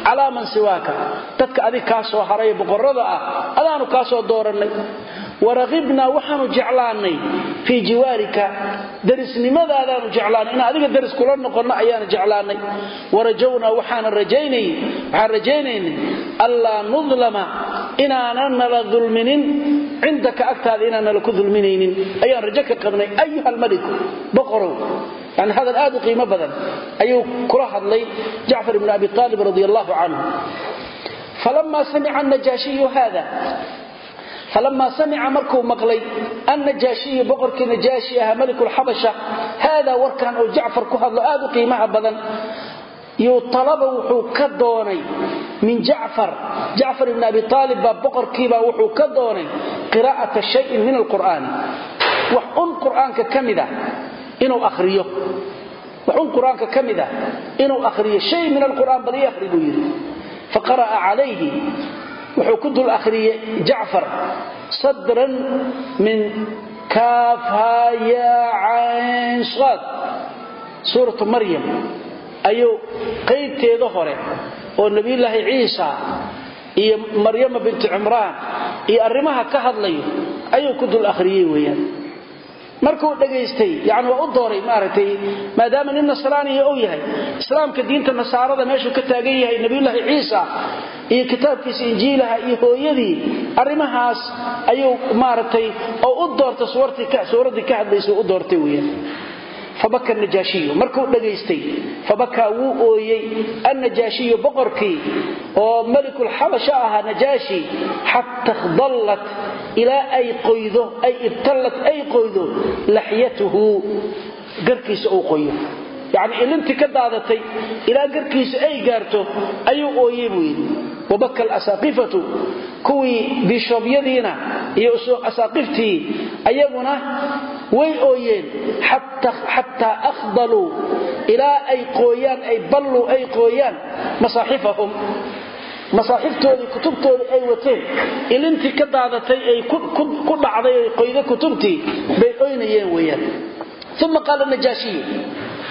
calaa man siwaaka dadka adig kaa soo haray boqorrada ah adaanu kaa soo doorannay waraqibnaa waxaanu jeclaanay fii jiwaarika. Darisnimadaadaanu jeclaanay. Inaan adiga daris kula noqonno ayaanu jeclaanay. Warajawnaa waxaan rajaynaynay allaa nudlama inaanan nala dulminin. Cindaka agtaada inaan nala ku dulminaynin. Ayaan rajo ka qabnay ayuha almaliku boqorow. Yani hadal aad u qiimo badan ayuu kula hadlay jacfar ibn abi aalib radi allahu canhu. Falamaa samica najaashiyu haada falamaa samica markuu maqlay annajaashiyu boqorkii najaashi ahaa malikulxabasha haadaa warkan oo jacfar ku hadlo aad u qiimaha badan yuu talaba wuxuu ka doonay min jacfar jacfar ibn abi aalib baa boqorkiibaa wuxuu ka doonay qiraa'ata shayin min alqur'aani wax un qur'aanka ka mida inuu ariyo wax un qur'aanka ka mid ah inuu akhriyo shay min alqur'aan bal ii akhri buu yidhi faqara'a calayhi wuxuu ku dul akhriyey jacfar sadran min kaafhayacaynsaad suuratu maryam ayuu qaybteeda hore oo nebiyulaahi ciisa iyo maryama bintu cimraan iyo arrimaha ka hadlayo ayuu ku dul akhriyey weeyaan markuu dhagaystay yani waa u dooray maaragtay maadaama nin nasraaniya uu yahay. Islaamka diinta nasaarada meeshuu ka taagan yahay nebiyulaahi ciisa iyo kitaabkiisa injiilaha iyo hooyadii arrimahaas ayuu maaragtay oo u doortay suuraddii ka hadlaysa u doortay weyaan fabaka najaashiyu markuu dhagaystay fabakaa wuu ooyey annajaashiyu boqorkii oo melikulxabasha ahaa najaashi xata khdallat ilaa ay qoydo ay ibtallat ay qoydo laxyatuhu garkiisa uu qoyo. Yacni ilintii ka daadatay ilaa garkiisa ay gaarto ayuu ooyey buu yidhi. Wabaka alasaaqifatu kuwii biishoobyadiina iyo asaaqiftii ayaguna way ooyeen xataa akhdaluu ilaa ay qooyaan ay balluu ay qooyaan masaaxifahum masaaxiftoodii kutubtoodii ay wateen ilintii ka daadatay ay ku dhacday ay qoyda kutubtii bay oynayeen weeyaan. Uma qaala najaashiyu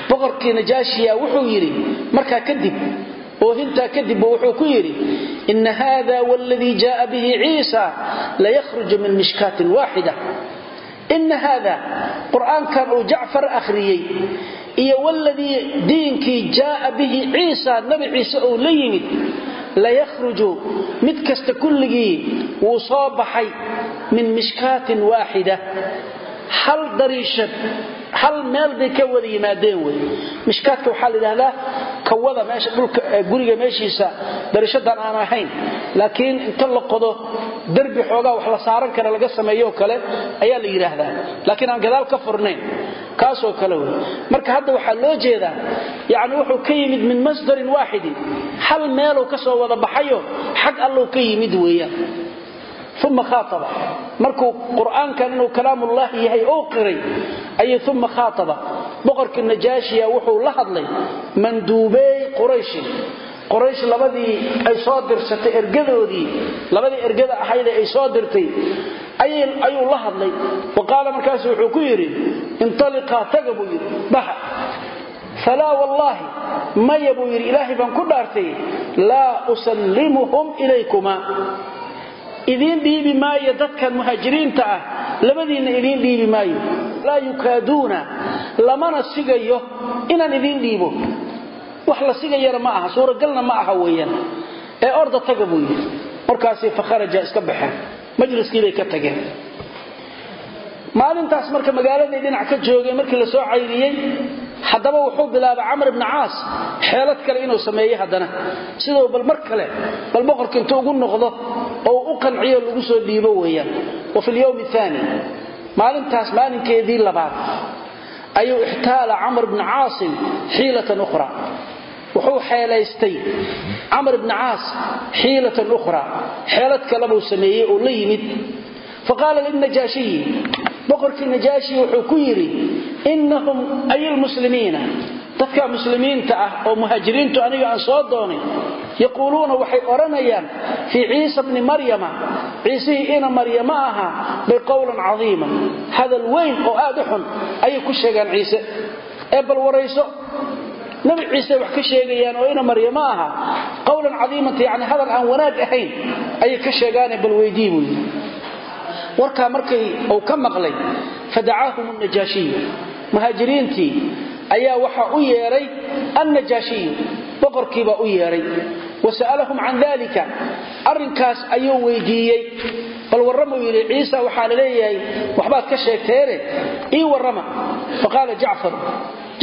boqorkii najaashiya wuxuu yidhi markaa kadib oohintaa kadibba wuxuu ku yidhi ina hada wladii jaaa bihi ciisa layakhruju min mishkaatin waaxida. Ina haada qur'aankan uu jacfar akhriyey iyo wladii diinkii jaaa bihi ciisa nabi ciise uu la yimid layakhruju mid kasta kulligii wuu soo baxay min mishkaatin waaxida hal dariishad hal meel bay ka wada yimaadeen wey. Mishkaadka waxaa la yidhahdaa kawada meesha dhulka guriga meeshiisa darishadan aan ahayn. Laakiin inta la qodo derbi xoogaa wax la saaran kara laga sameeyo kale ayaa la yidhaahdaa. Laakiin aan gadaal ka furnayn kaasoo kale wey. Marka hadda waxaa loo jeedaa yani wuxuu ka yimid min masdarin waaxidin hal meeluu ka soo wada baxayo xag allou ka yimid weeyaan. Uma khaaaba markuu qur'aankan inuu kalaamullaahi yahay ou qiray ayuu uma khaaaba boqorkii najaashiya wuxuu la hadlay manduubeey qurayshin qoraysh labadii ay soo dirsatay ergadoodii labadii ergada ahayde ay soo dirtay ayuu la hadlay. Wa qaala wuxuu ku yidhi intaliqaa taga buu yidhi baxa falaa wallaahi maya buu yidhi ilaahay baan ku dhaartay laa usallimuhum ilaykuma idiin dhiibi maayo dadkan muhaajiriinta ah labadiinna idiin dhiibi maayo. Laa yukaaduuna lamana sigayo inaan idiin dhiibo. Wax la sigayana ma aha suuragalna ma aha weeyaan. Ee orda taga maalintaas marka magaaladay dhinac ka joogeen markii la soo cayriyey haddaba wuxuu bilaabay camr ibni caas xeelad kale inuu sameeyey haddana. Siduu bal mar kale bal boqorka intuu ugu noqdo oo u qanciyo lagu soo dhiibo weeyaan. Wa fi lyowmi aani maalintaas maalinkeedii labaad ayuu ixtaala camr bni caasin xiilatan ukhra. Wuxuu xeelaystay camr bni caas xiilatan ukhra. Xeelad kalebuu sameeyey oo la yimid faqaala lilnajaashiyi boqorkii najaashi wuxuu ku yidhi innahum ay lmuslimiina dadka muslimiinta ah oo muhaajiriintu aniga aan soo doonay yaquuluuna waxay odhanayaan fii ciisa bni maryama ciisihii ina maryama ahaa bay qowlan cadiiman. Hadal weyn oo aad u xun ayay ku sheegaan ciise. Ee bal warayso nabi ciise wax ka warkaa markay uu ka maqlay fadacaahum najaashiyu muhaajiriintii ayaa waxaa u yeedhay annajaashiyu boqorkiibaa u yeedhay wa sa'alahum can dalika arrinkaas ayuu weydiiyey. Bal warramuu yidhi ciisa waxaa la leeyahay waxbaad ka sheegteene ii warrama. Faqaala jacfar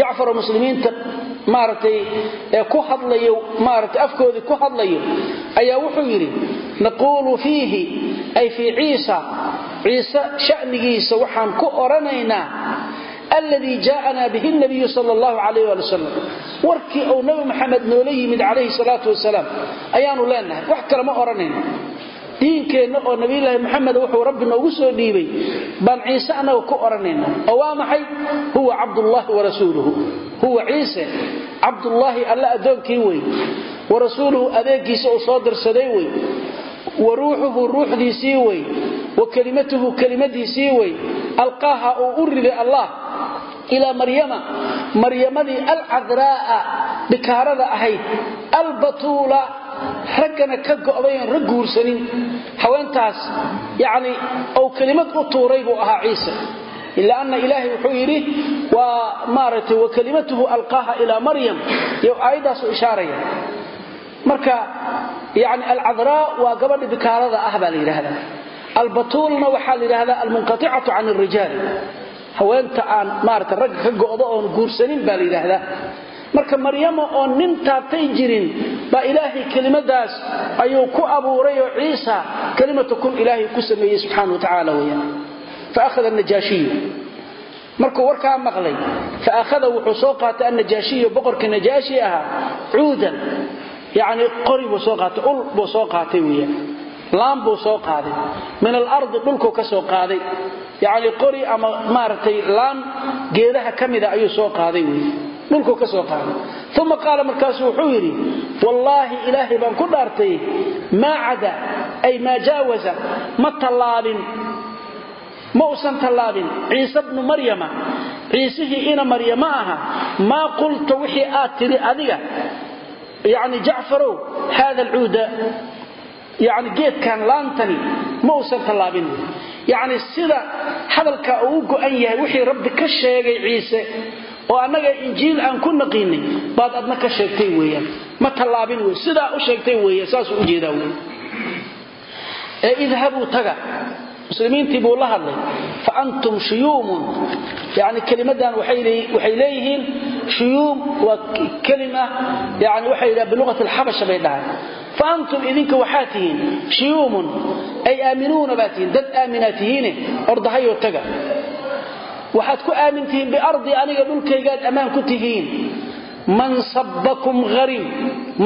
jacfaroo muslimiinta maaragtay ee ku hadlayo maaragtay afkoodii ku hadlayo ayaa wuxuu yidhi naquulu fiihi ay fii ciisa. Ciise sha'nigiisa waxaan ku odhanaynaa alladii jaa'anaa bihi nabiyu sal allahu calayh waali wasalam warkii uu nabi maxamed noola yimid calayhi salaatu wasalaam ayaanu leenahay wax kale ma odhanayno diinkeenna oo nabiyulaahi maxamed wuxuu rabbi noogu soo dhiibay. Baan ciise annaga ku odhanayna oo waa maxay? Huwa cabdullaahi wa rasuuluhu. Huwa ciise cabdullaahi alle addoonkii wey wa rasuuluhu adeegiisa uu soo dirsaday wey wa ruuxuhu ruuxdiisii wey wa kelimatuhu kelimadiisii wey alqaaha uu u riday allah ilaa maryama maryamadii alcadraa'a bikaarada ahayd. Albatuula raggana ka go'dayan rag guursanin. Haweentaas yacni ou kelimad u tuuray buu ahaa ciise. Ila anna ilaahay wuxuu yidhi waa maaragtay wa kelimatuhu alqaaha ilaa maryam. Iyo aayaddaasu ishaaraya. Marka yani alcadraa waa gabadha bikaarada ah baa la yidhaahdaa. Albatuulna waxaa la yidhahdaa almunqaticatu can alrijaal haweenta yidhaahdaa marka maryama oon nin taabtay jirin baa ilaahay kelimadaas ayuu ku abuuray oo ciisa kelimatu kun ilaahay ku sameeyey subxaana wa tacaala weyaan fa ahada najaashiyu markuu warkaa maqlay fa akhada wuxuu soo qaatay annajaashiyu boqorkii najaashi ahaa cuudan. Yacni qori buu soo qaatay ul buu soo qaatay weeyaan. Laan buu soo qaaday. Min alardi dhulkuu ka soo qaaday. Yacni qori ama maaragtay laan geedaha ka mida ayuu soo qaaday weeye dhulkuu ka soo qaaday uma qaala markaasu wuxuu yidhi wallaahi ilaahay baan ku dhaartay maa cada ay maa jaawaza ma tallaabin ma usan tallaabin. Ciise bnu maryama ciisihii ina maryama aha maa qulta wixii aad tidhi adiga yacni jacfarow haada alcuuda yacni geedkan laantani ma usan tallaabin. Yacni sida hadalka uu u go'an yahay wixii rabbi ka sheegay ciise oo annaga injiil aan ku naqiinay baad adna ka sheegtay weeyaan. Ma tallaabin wey sidaa u sheegtay weeye saasuu u jeedaa wey ee idhabuu taga muslimiintii buu la hadlay fa antum shuyuumun. Yani kelimadan waxay leeyihiin shuyuum waa kelima yani waxay yidhaha biluqati alxabasha bay dhahay fa antum idinka waxaa tihiin shuyuumun ay aaminuuna baa tihiin dad aaminaa tihiine ordahayoo taga waxaad ku aamin tihiin biardii aniga dhulkaygaad ammaan ku tihiin. Man sabbakum harim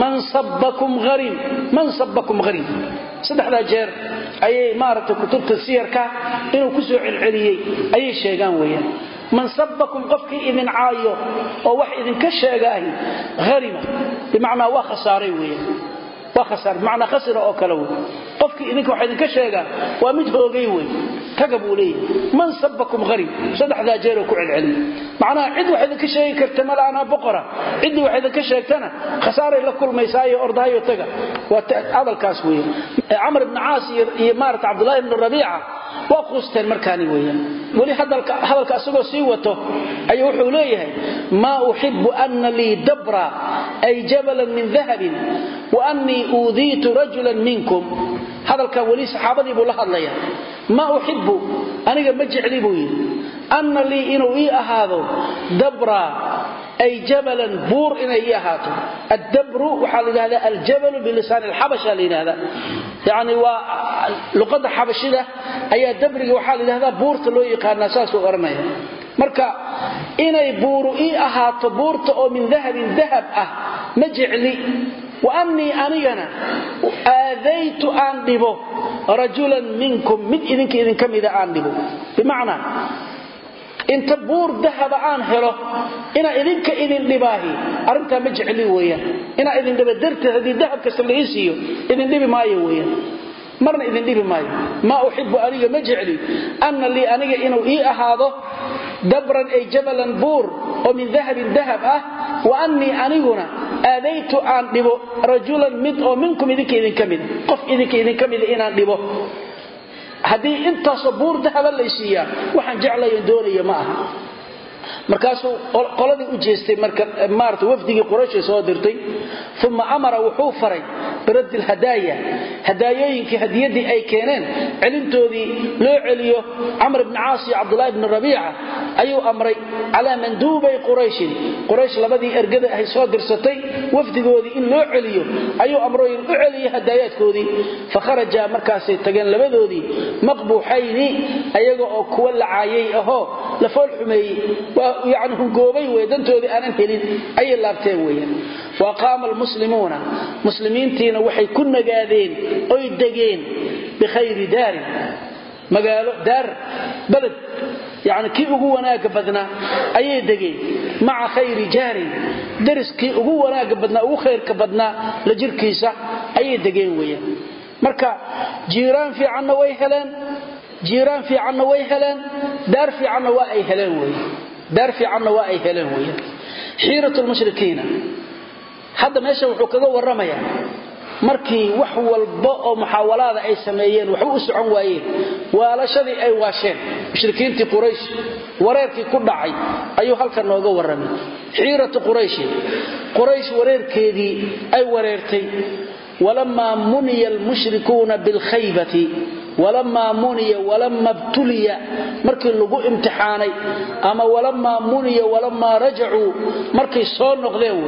man sabbakum harim man sabbakum harim saddexdaa jeer ayay maaragtay kutubta siyarka inuu ku soo celceliyey ayay sheegaan weeyaan. Man sabbakum qofkii idin caayo oo wax idinka sheegaahi harima bimacnaa waa khasaaray weeyaan. Waa khasaar bimacnaa qofkii idinka wax idinka sheegaa waa mid hoogay wey taga buu leeyahay. Man sabbakum harim saddexdaa jeeroo ku celceliyey. Macnaha cid wax idinka sheegi karta mala anaa boqora. Ciddii wax idinka sheegtana khasaaray la kulmaysaayo ordahayo taga. Waa hadalkaas weeye camr ibni caas iyo maarata cabdullaahi ibni rabiica waa quusteen markaani weeyaan. Weli hadalka asagoo sii wato ayuu wuxuu leeyahay maa uxibu ana lii dabra ay jabalan min dahabin wa annii uudiitu rajulan minkum hadalkan weli saxaabadii buu la hadlaya maa uxibu aniga ma jecli buu yidhi. Anna lii inuu ii ahaado dabra ay jabalan buur inay ii ahaato. Addabru waxaa la yidhahdaa aljabalu bilisaani alxabasha la yidhahdaa. Yacni waa luqadda xabashida ayaa dabriga waxaa la yidhahdaa marka inay buuru ii ahaato buurta oo min dahabin dahab ah ma jecli wa annii anigana aadaytu aan dhibo rajulan minkum mid idinka idinka mida aan dhibo. Bimacnaa inta buur dahaba aan helo inaa idinka idin dhibaahi. Arrintaa ma jecli weeyaan. Inaa idin dhiba darteed haddii dahab kasta la ii siiyo idin maayo weeyaan marna idin dhibi maayo. Maa uxibu aniga ma jecli anna lii aniga inuu ii ahaado dabran ay jabalan buur oo min dahabin dahab ah wa annii aniguna aadaytu aan dhibo rajulan mid oo minkum idinka idinka mida qof idinka idinka mida inaan dhibo. Haddii intaasoo buur dahaba laysiiyaa waxaan jeclayan doonaya ma aha. Markaasuu qoladii u jeestay marmaarata wafdigii qurayshay soo dirtay uma amara wuxuu faray biraddi lhadaaya hadaayooyinkii hadiyadii ay keeneen celintoodii loo celiyo camr bni caas iyo cabdulaahi bni rabiica ayuu amray calaa manduubay qurayshin quraysh labadii ergada ahay soo dirsatay wafdigoodii in loo celiyo ayuu amro u celiyo hadaayaadkoodii fakharaja markaasay tageen labadoodii maqbuuxayni ayaga oo kuwa lacaayay ahoo la fool xumeeyey yani hungoobay wey dantoodii aanan helin ayay laabteen weyan wa qaama almuslimuuna muslimiintiina waxay ku nagaadeen oy degeen bikhayri daarin magaalo daar baled yani kii ugu wanaaga badnaa ayay degeen. Maca khayri jaarin. Dariskii ugu wanaaga badnaa ugu khayrka badnaa la jirkiisa ayay degeen weyan marka jiiraan fiicanna way heleen jiiraan fiicanna way heleen daar fiicanna waa ay heleen wey daar fiicanna waa ay heleen weyan xiirat lmushrikiina hadda meesha wuxuu kaga warramayaa markii wax walba oo muxaawalaada ay sameeyeen waxba u socon waayeen waalashadii ay waasheen mushrikiintii quraysh wareerkii ku dhacay ayuu halkan nooga warramay. Xiiratu qurayshin quraysh wareerkeedii ay wareertay. Walamaa muniya almushrikuuna bilkhaybati walamaa muniya walama btuliya markii lagu imtixaanay ama walamaa muniya walamaa rajacuu markay soo noqdeen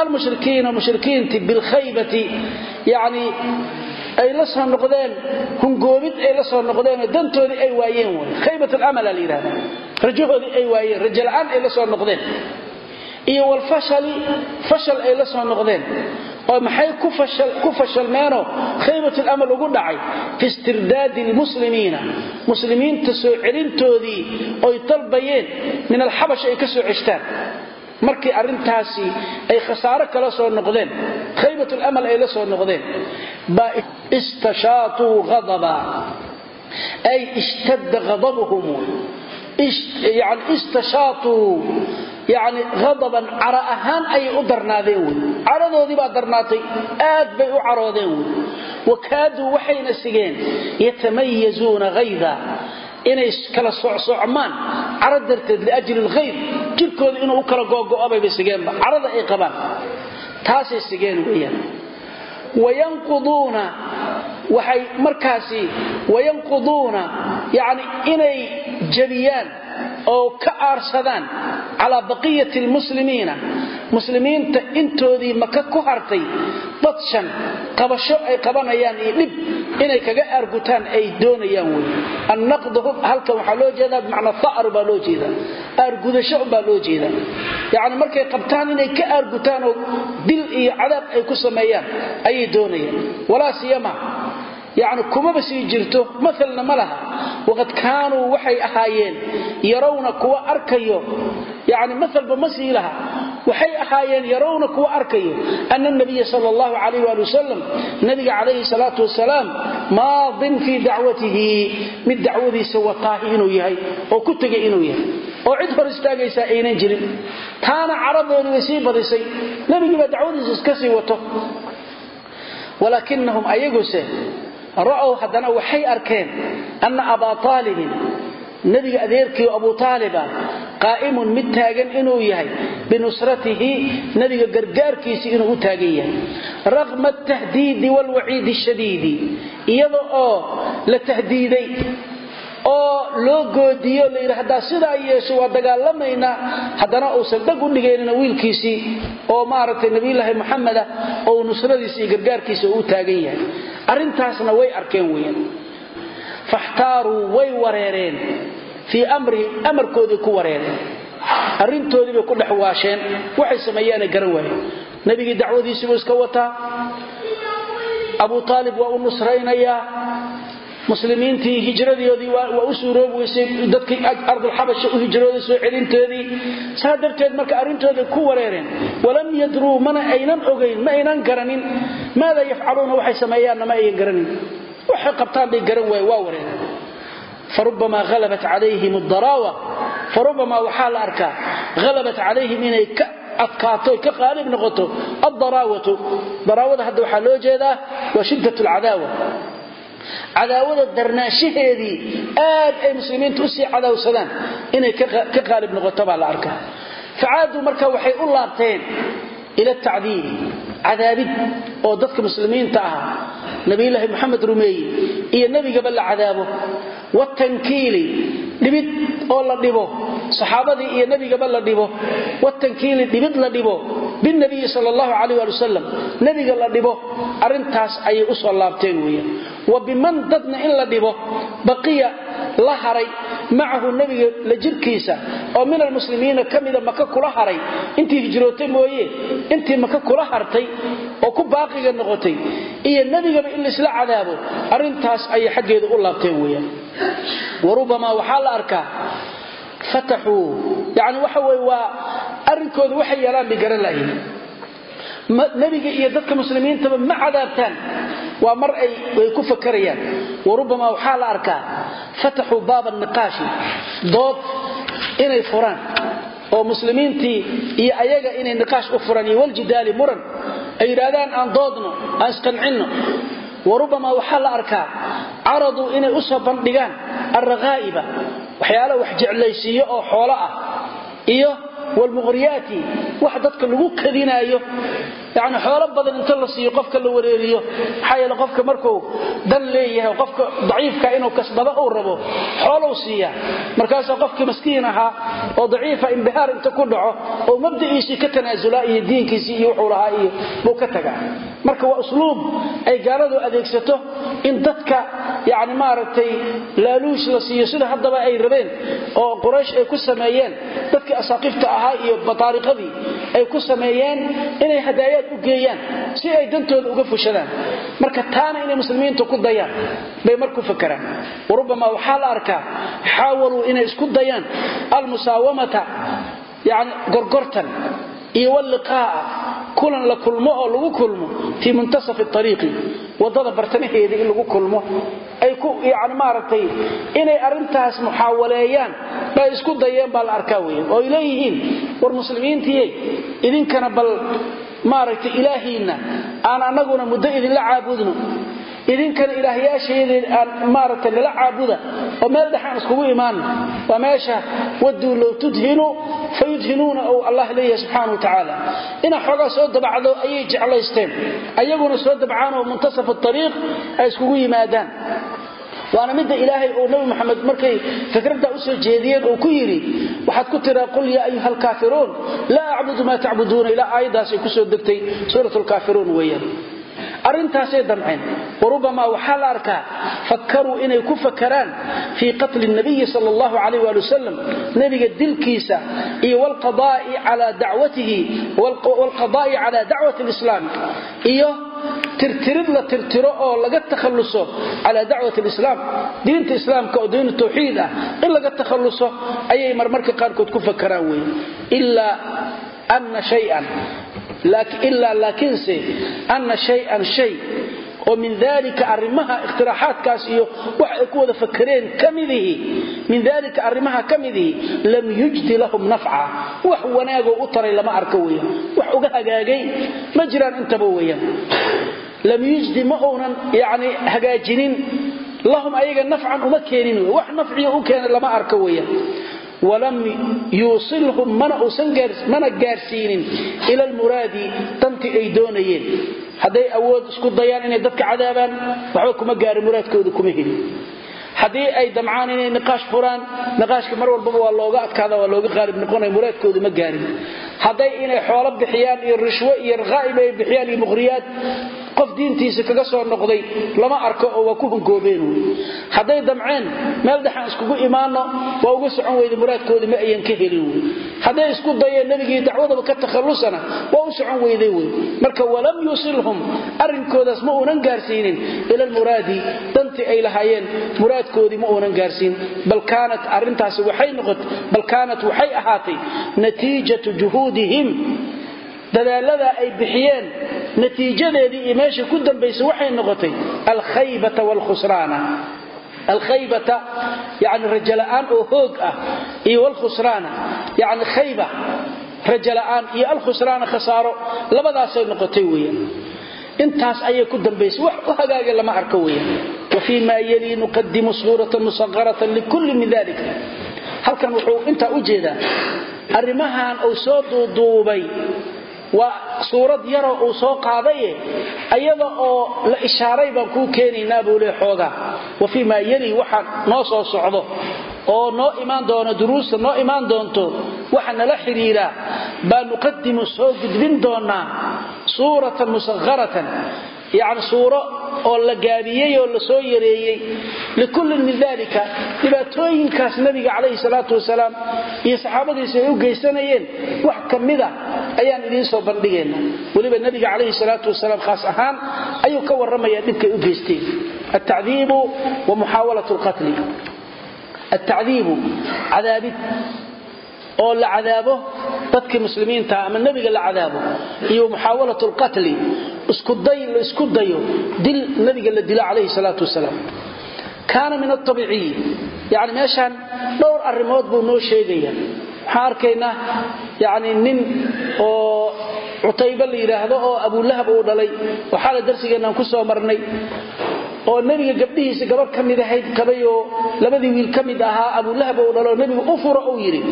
almushrikiina mushrikiinti bilkhaybati yani ay la soo noqdeen hungoobid ay la soo noqdeenoo dantoodii ay waayeen wey khaybat alamal la yidhahda rajahoodii ay waayeen rajo la'aan ay la soo noqdeen. Iyo walfashali fashal ay la soo noqdeen. Oo maxay ku fashalmeenoo khaybatulamal ugu dhacay fi istirdaadi lmuslimiina muslimiinta soo celintoodii oy dalbayeen min alxabash ay ka markii arintaasi ay khasaaro kala soo noqdeen khaybatulamal ay la soo noqdeen baa istashaatuu adaba ay ishtadda adabuhum istashaatuu yani adaban caro ahaan ayay u darnaadeen wey. Caradoodii darnaatay aad bay u caroodeen wey. Waxayna sigeen yatamayazuuna hayda inay kala socsocmaan caro darteed liajli lkhayr jirkooda inuu u kala googo'abayba sigeenba. Carada ay qabaan. Taasay sigeen weyaan wayanquduuna waxay markaasi wayanquduuna yani inay jabiyaan oo ka aarsadaan calaa baqiyati lmuslimiina muslimiinta intoodii maka ku hartay badshan qabasho ay qabanayaan iyo dhib inay kaga aargutaan ay doonayaan wey annaqdu halkan waxaa loo jeedaa bimacnaa tha'ru baa loo jeedaa aargudasho baa loo jeedaa. Yacni markay qabtaan inay ka aargutaan oo dil iyo cadaab ay ku sameeyaan ayay doonayaan. Walaa siyama yani kumaba sii jirto maalna ma laha. Waqad kaanuu waxay ahaayeen yarawna kuwa arkayo. Yani maalba ma sii laha. Waxay ahaayeen yarawna kuwa arkayo. Ana nabiya sal allahu alayh ali wasalam nabiga calayhi salaatu wasalaam maadin fii dacwatihi mid dacwadiisa wataahi inuu yahay oo ku tegay inuu yahay. Oo cid hor istaagaysaa aynan jirin. Taana caradoodii way sii badisay. Nebigiibaa dacwadiisa ra'ow haddana waxay arkeen anna abaa aalibin nebiga adeerkii abu aaliba qaa'imun mid taagan inuu yahay binusratihi nebiga gargaarkiisii inuu u taagan yahay. Raqma atahdiidi waalwaciidi shadiidi iyada oo la tahdiiday oo loo goodiyo la yidhi haddaa sidaa yeesho waa dagaalamaynaa. Haddana uusan dhag u dhigaynina wiilkiisii oo maaragtay nebiyulaahi maxameda oo nusradiisa iyo gargaarkiisa uu taagan yahay. Arrintaasna way arkeen weyan faxtaaruu way wareereen. Fii amrihi amarkoodii ku wareereen. Arrintoodii bay ku dhex waasheen. Waxay sameeyaanay garan waayeen. Nebigii dacwadiisiibuu iska wataa. Abu aalib waa u nusraynayaa muslimiintii hijradoodii waa u suuroobi weysay dadkii ardulxabasha u hijrooday soo celintoodii saa darteed marka arrintooda ku wareereen walam yadruu mana aynan ogayn ma aynan garanin. Maada yafcaluuna waxay sameeyaanna ma ayan garanin. Waxay qabtaan bay garan waaye waa wareereen. Farubamaa halabat calayhim daraawa farubamaa waxaa la arkaa halabat calayhim inay ka adkaato ka qaalib noqoto addaraawatu daraawada hadda waxaa cadaawada darnaanshaheedii aad ay muslimiintu u sii cadaawsadaan inay ka qaalib noqoto baa la arkaa. Facaaduu marka waxay u laabteen ila tacdiibi cadaabid oo dadka muslimiinta ah nabiyulaahi muxamed rumeeye iyo nebigaba la cadaabo watankiili dhibid oo la dhibo. Saxaabadii iyo nebigaba la dhibo. Watankiili dhibid la dhibo. Binabiyi sal allahu calayh ali wasalam nebiga la dhibo. Arrintaas ayay u soo laabteen weeyaan. Wa biman dadna in la dhibo baqiya la haray macahu nebiga la jirkiisa oo min almuslimiina ka mida maka kula haray. Intii hijrootay mooye intii maka kula hartay oo ku baaqiga noqotay. Iyo nebigaba in laisla cadaabo arrintaas ayay xaggeeda u laabteen weeyaan. Warubamaa waxaa la arkaa fataxuu. Yani waxa weye waa arrinkooda waxay yeelaan bay garan lahayn nebiga iyo dadka muslimiintaba ma cadaabtaan. Waa mar ay ku fakarayaan. Warubamaa waxaa la arkaa fataxuu baaba niqaashi. Dood inay furaan oo muslimiintii iyo ayaga inay niqaash u furaan iyo waljidaali muran ay yidhaahdaan aan doodno aan isqancinno warubamaa waxaa la arkaa caraduu inay u soo bandhigaan alrakaa'iba waxyaala wax walmuqhriyaati wax dadka lagu kadinaayo yani xoolo badan inta la siiyo qofka la wareeriyo maxaa yeele qofka markuu dan leeyahay qofka daciifka inuu kasbado uu rabo xoolow siiya markaasaa qofkii maskiin ahaa oo daciifa imbihaar inta ku dhaco oo mabda'iisii ka tanaasulaa iyo diinkiisii iyo wuxuu lahaa iyo buu marka waa usluub ay gaaladu adeegsato in dadka yani maaragtay laaluush la siiyo sida haddaba ay rabeen oo quraysh ay ku sameeyeen dadkii asaaqifta ahaa iyo bataariqadii ay ku sameeyeen inay hadaaya u geeyaan si ay dantooda uga fushadaan. Marka taana inay muslimiintu ku dayaan bay mar ku fakaraan warubama waxaa la arkaa xaawaluu inay isku dayaan almusaawamata yani gorgortan iyo walliqaa'a kulan la kulmo oo lagu kulmo fii muntasafi ariiqi waddada bartamaheeda in lagu kulmo ay ku yani maaragtay inay arintaas muxaawaleeyaan bay isku dayeen baa la arkaa weya oo ay leeyihiin war muslimiintiiye idinkana bal maaragtay ilaahiinna aan annaguna muddo idinla caabudno idinkana ilaahyaashayadeen aan maaragtay nala caabuda oo meel dhexaan iskugu imaanno waa meesha waduu low tudhinu fayudhinuuna ou allah leeyahay subxaana wa tacaala inaa xoogaa soo dabacdo ayay jeclaysteen ayaguna soo dabcaanoo muntasaf ariiq ay iskugu yimaadaan. Waana midda ilaahay uu nabi maxamed markay fikradda u soo jeediyeen uu ku yidhi waxaad ku tiraa qul yaa ayuha alkaafiruun laa acbudu maa tacbuduuna ilaa aayaddaasay ku soo degtay suurat weeyaan arrintaasay damceen warubamaa waxaa la arkaa fakkaruu inay ku fakaraan fii qatli nabiyi sal allahu calayh waali wasalam nebiga dilkiisa iyo wlqadaa'i calaa dacwati lislaami iyo tirtirid la tirtiro oo laga takhalluso calaa dacwati lislaam diinta islaamka oo diinu tawxiid ah in laga takhalluso ayay marmarka qaarkood ku fakaraan weye ilaa ana shayan ilaa laakiinse ana shayan shay. Oo min dalika arrimaha ikhtiraaxaadkaas iyo wax ay ku wada fakareen kamidihi min dalika arrimaha ka midihi lam yujdi lahum nafca. Wax wanaagoo u taray lama arko weeyaan wax uga hagaagay ma jiraan intaba weeyaan lam yujdi ma uunan yani hagaajinin. Lahum walam yuusilhum mana gaarsiinin ila almuraadi dantii ay doonayeen. Hadday awood isku dayaan inay dadka cadaabaan waxba kuma gaarin muraadkooda kuma helin. Haddii ay damcaan inay niqaash furaan niqaashka mar walbaba waa looga adkaada waa looga qaalib noqonaya muraadkooda ma gaarin. Hadday inay xoolo bixiyaan iyo rishwo qof diintiisa kaga soo noqday lama arko oo waa ku hungoobeen wy hadday damceen meel dhexaan iskugu imaanno waa uga socon weyda muraadkoodii ma ayan ka helin. Wy hadday isku dayeen nebigii dacwadaba ka takhallusana waa u socon weyday wey. Marka walam yusilhum arrinkoodaas ma uunan gaarsiinin ila almuraadi dantii ay lahaayeen muraadkoodii ma uunan gaarsiin. Bal kaanat arrintaasi waxay noqotay bal kaanat waxay ahaatay natiijatu juhuudihim dadaalada ay bixiyeen natiijadeedii iyo meesha ku dambaysa waxay noqotay alkhaybata wlkhusraana alkhaybata yani rajala'aan oo hoog ah iyo wlkhusraana yani khayba rajala'aan iyo alkhusraana khasaaro labadaasay noqotay weeyaan. Intaas ayay ku dambaysay wax u hagaagay lama arko weeyaan. Wafii ma yalii nuqadimu suurata musaqarata likulli min dalika halkan wuxuu intaa u jeedaa arrimahan uu soo duuduubay waa suurad yaroo uu soo qaadaye ayada oo la ishaaray baan kuu keenaynaa buu le xoogaa. Wa fii maa yalii waxa noo soo socdo oo noo imaan doono duruusta noo imaan doonto waxa nala xidhiiraa baa nuqadimu soo gudbin doonaa suuratan musaqaratan yacni suuro oo la gaabiyey oo la soo yareeyey likullin min dalika dhibaatooyinkaas nabiga calayhi salaatu wasalaam iyo saxaabadiisa ay u geysanayeen wax ka mida ayaan idiin soo bandhigayna weliba nabiga calayhi salaatu wasalaam khaas ahaan ayuu ka warramayaa dhibkay u geysteen. Altacdiibu wa muxaawalat lqatli altacdiibu cadaabid oo la cadaabo dadkii muslimiinta ama nebiga la cadaabo. Iyo muxaawalat lqatli iskuday la isku dayo dil nabiga la dilo calayhi salaatu wasalaam. Kaana min aabiiciyi yani meeshaan dhowr arrimood buu noo sheegaya. Waxaan arkaynaa yani nin oo cutaybe la yidhaahdo oo abulahab uu dhalay. Waxaala darsigeenaan ku soo marnay. Oo nebiga gabdhihiisa gabar ka mid ahayd qabay oo labadii wiil ka mid ahaa abulahab uu dhalo nebigu u furo uu yidhi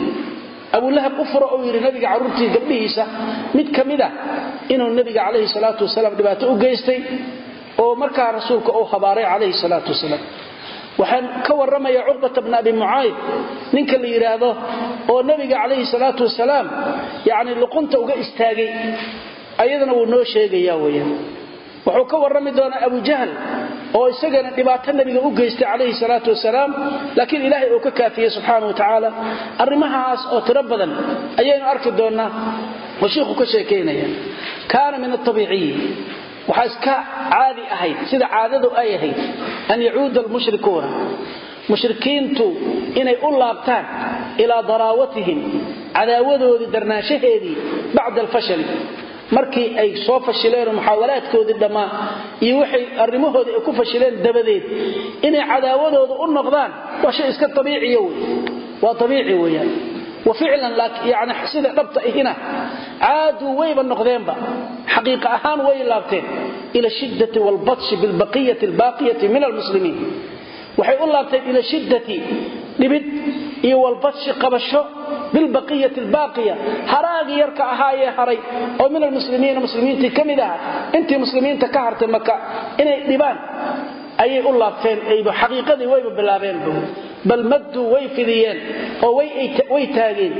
abulahab u furo uu yidhi nabiga carruurtii gabdhihiisa mid ka mid a inuu nebiga calayhi salaatu wasalaam dhibaato u geystay oo markaa rasuulka uu habaaray calayhi salaatu wasalaam. Waxaan ka warramaya cuqbata bna abi mucayd ninka la yidhaahdo oo nebiga calayhi salaatu wasalaam yacni luqunta uga istaagay ayadana wuu noo sheegaya weyaan wuxuu ka warrami doonaa abujahl oo isagana dhibaato nabiga u geystay calayhi salaatu wasalaam laakiin ilaahay uu ka kaafiyey subxaana wa tacaala. Arrimahaas oo tiro badan ayaynu arki doonnaa oo shiikhu ka sheekaynaya kaana min aabiiciyi waxaa iska caadi ahayd sida caadadu ay ahayd an yacuuda almushrikuuna mushrikiintu inay u laabtaan ilaa daraawatihim cadaawadoodii darnaanshaheedii bacda alfashali markii ay soo fashileenoo muxaawalaadkoodii dhammaa iyo waxay arrimahoodii ay ku fashileen dabadeed inay cadaawadooda u noqdaan waa shay iska abiiciya wey waa abiici weyaan wa ficlan yani sida dhabta ihina caaduu wayba noqdeenba. Xaqiiqa ahaan way laabteen. Ila shiddati waalbatshi bilbaqiyati albaaqiyati min almuslimiin waxay u laabteen ila shiddati dhibid iyo walbatshi qabasho bilbaqiyati albaaqiya haraagii yarka ahaayee haray. Oo min almuslimiina muslimiintii ka mid aha intii muslimiinta ka hartay maka inay dhibaan ayay u laabteen xaqiiqadii wayba bilaabeenba bal madduu way fidiyeen oo way taageen.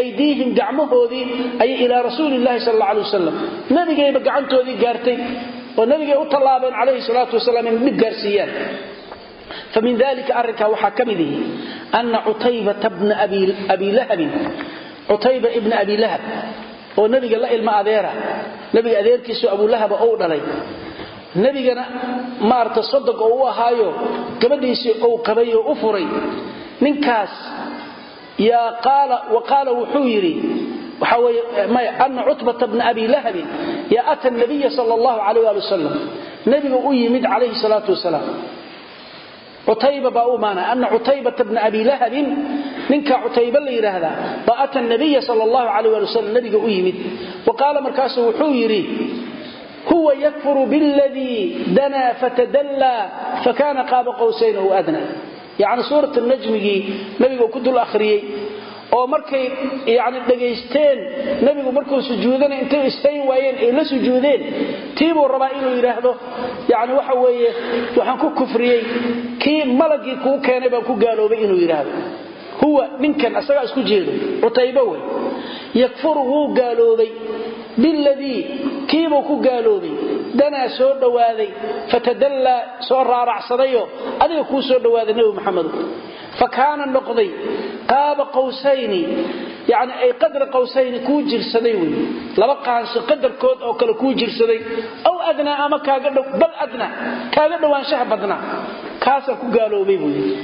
Aydiihim gacmahoodii ayay ilaa rasuulilahi sal alla alay wasalam nabigayba gacantoodii gaartay oo nabigay u tallaabeen calayhi salaatu wasalaam inay dhib famin dalika arrinkaa waxaa ka mid ihi ana cutaybata bna abi lahabin cutayba ibna abi lahab oo nebiga la ilmo adeera nebiga adeerkiisu abulahaba ou dhalay nebigana maarata sodog oo u ahaayo gabadhiisii ou qabay oo u furay ninkaas yaa wa qaala wuxuu yidhi waxaa weye maya ana cutbata bna abi lahabin yaa ata nabiya sal allahu calayh ali wasalam nebiga u yimid calayhi salaatu wasalaam cutayba baa u imaanaya ana cutaybata bna abi lahabin ninka cutayba la yidhaahdaa baa ata nabiya sal allahu calayh ali wasalam nebiga u yimid. Wa qaala markaasu wuxuu yidhi huwa yakfuru biladii danaa fatadallaa fakana qaaba qowsayn ow adna. Yacni suurat najmigii nebigu ku dul akhriyey oo markay yani dhagaysteen nebigu markuu sujuudana intay istayn waayeen ay la sujuudeen tiibuu rabaa inuu yidhaahdo yani waxa weeye waxaan ku kufriyey kii malagii kuu keenay baan ku gaaloobay inuu yidhaahdo. Huwa ninkan asagaa isku jeedo cutaybo wey. Yakfuru wuu gaaloobay biladii kiibuu ku gaaloobay danaa soo dhowaaday fatadallaa soo raaracsadayoo adiga kuu soo dhowaaday nebi maxamedu fa kaana noqday qaaba qawsayni yani ay qadra qawsayni kuu jirsaday wey laba qaanso qadarkood oo kale kuu jirsaday. Aw adnaa ama kaaga dhow bal adnaa kaaga dhowaanshaha badnaa. Kaasaan ku gaaloobay yidhi.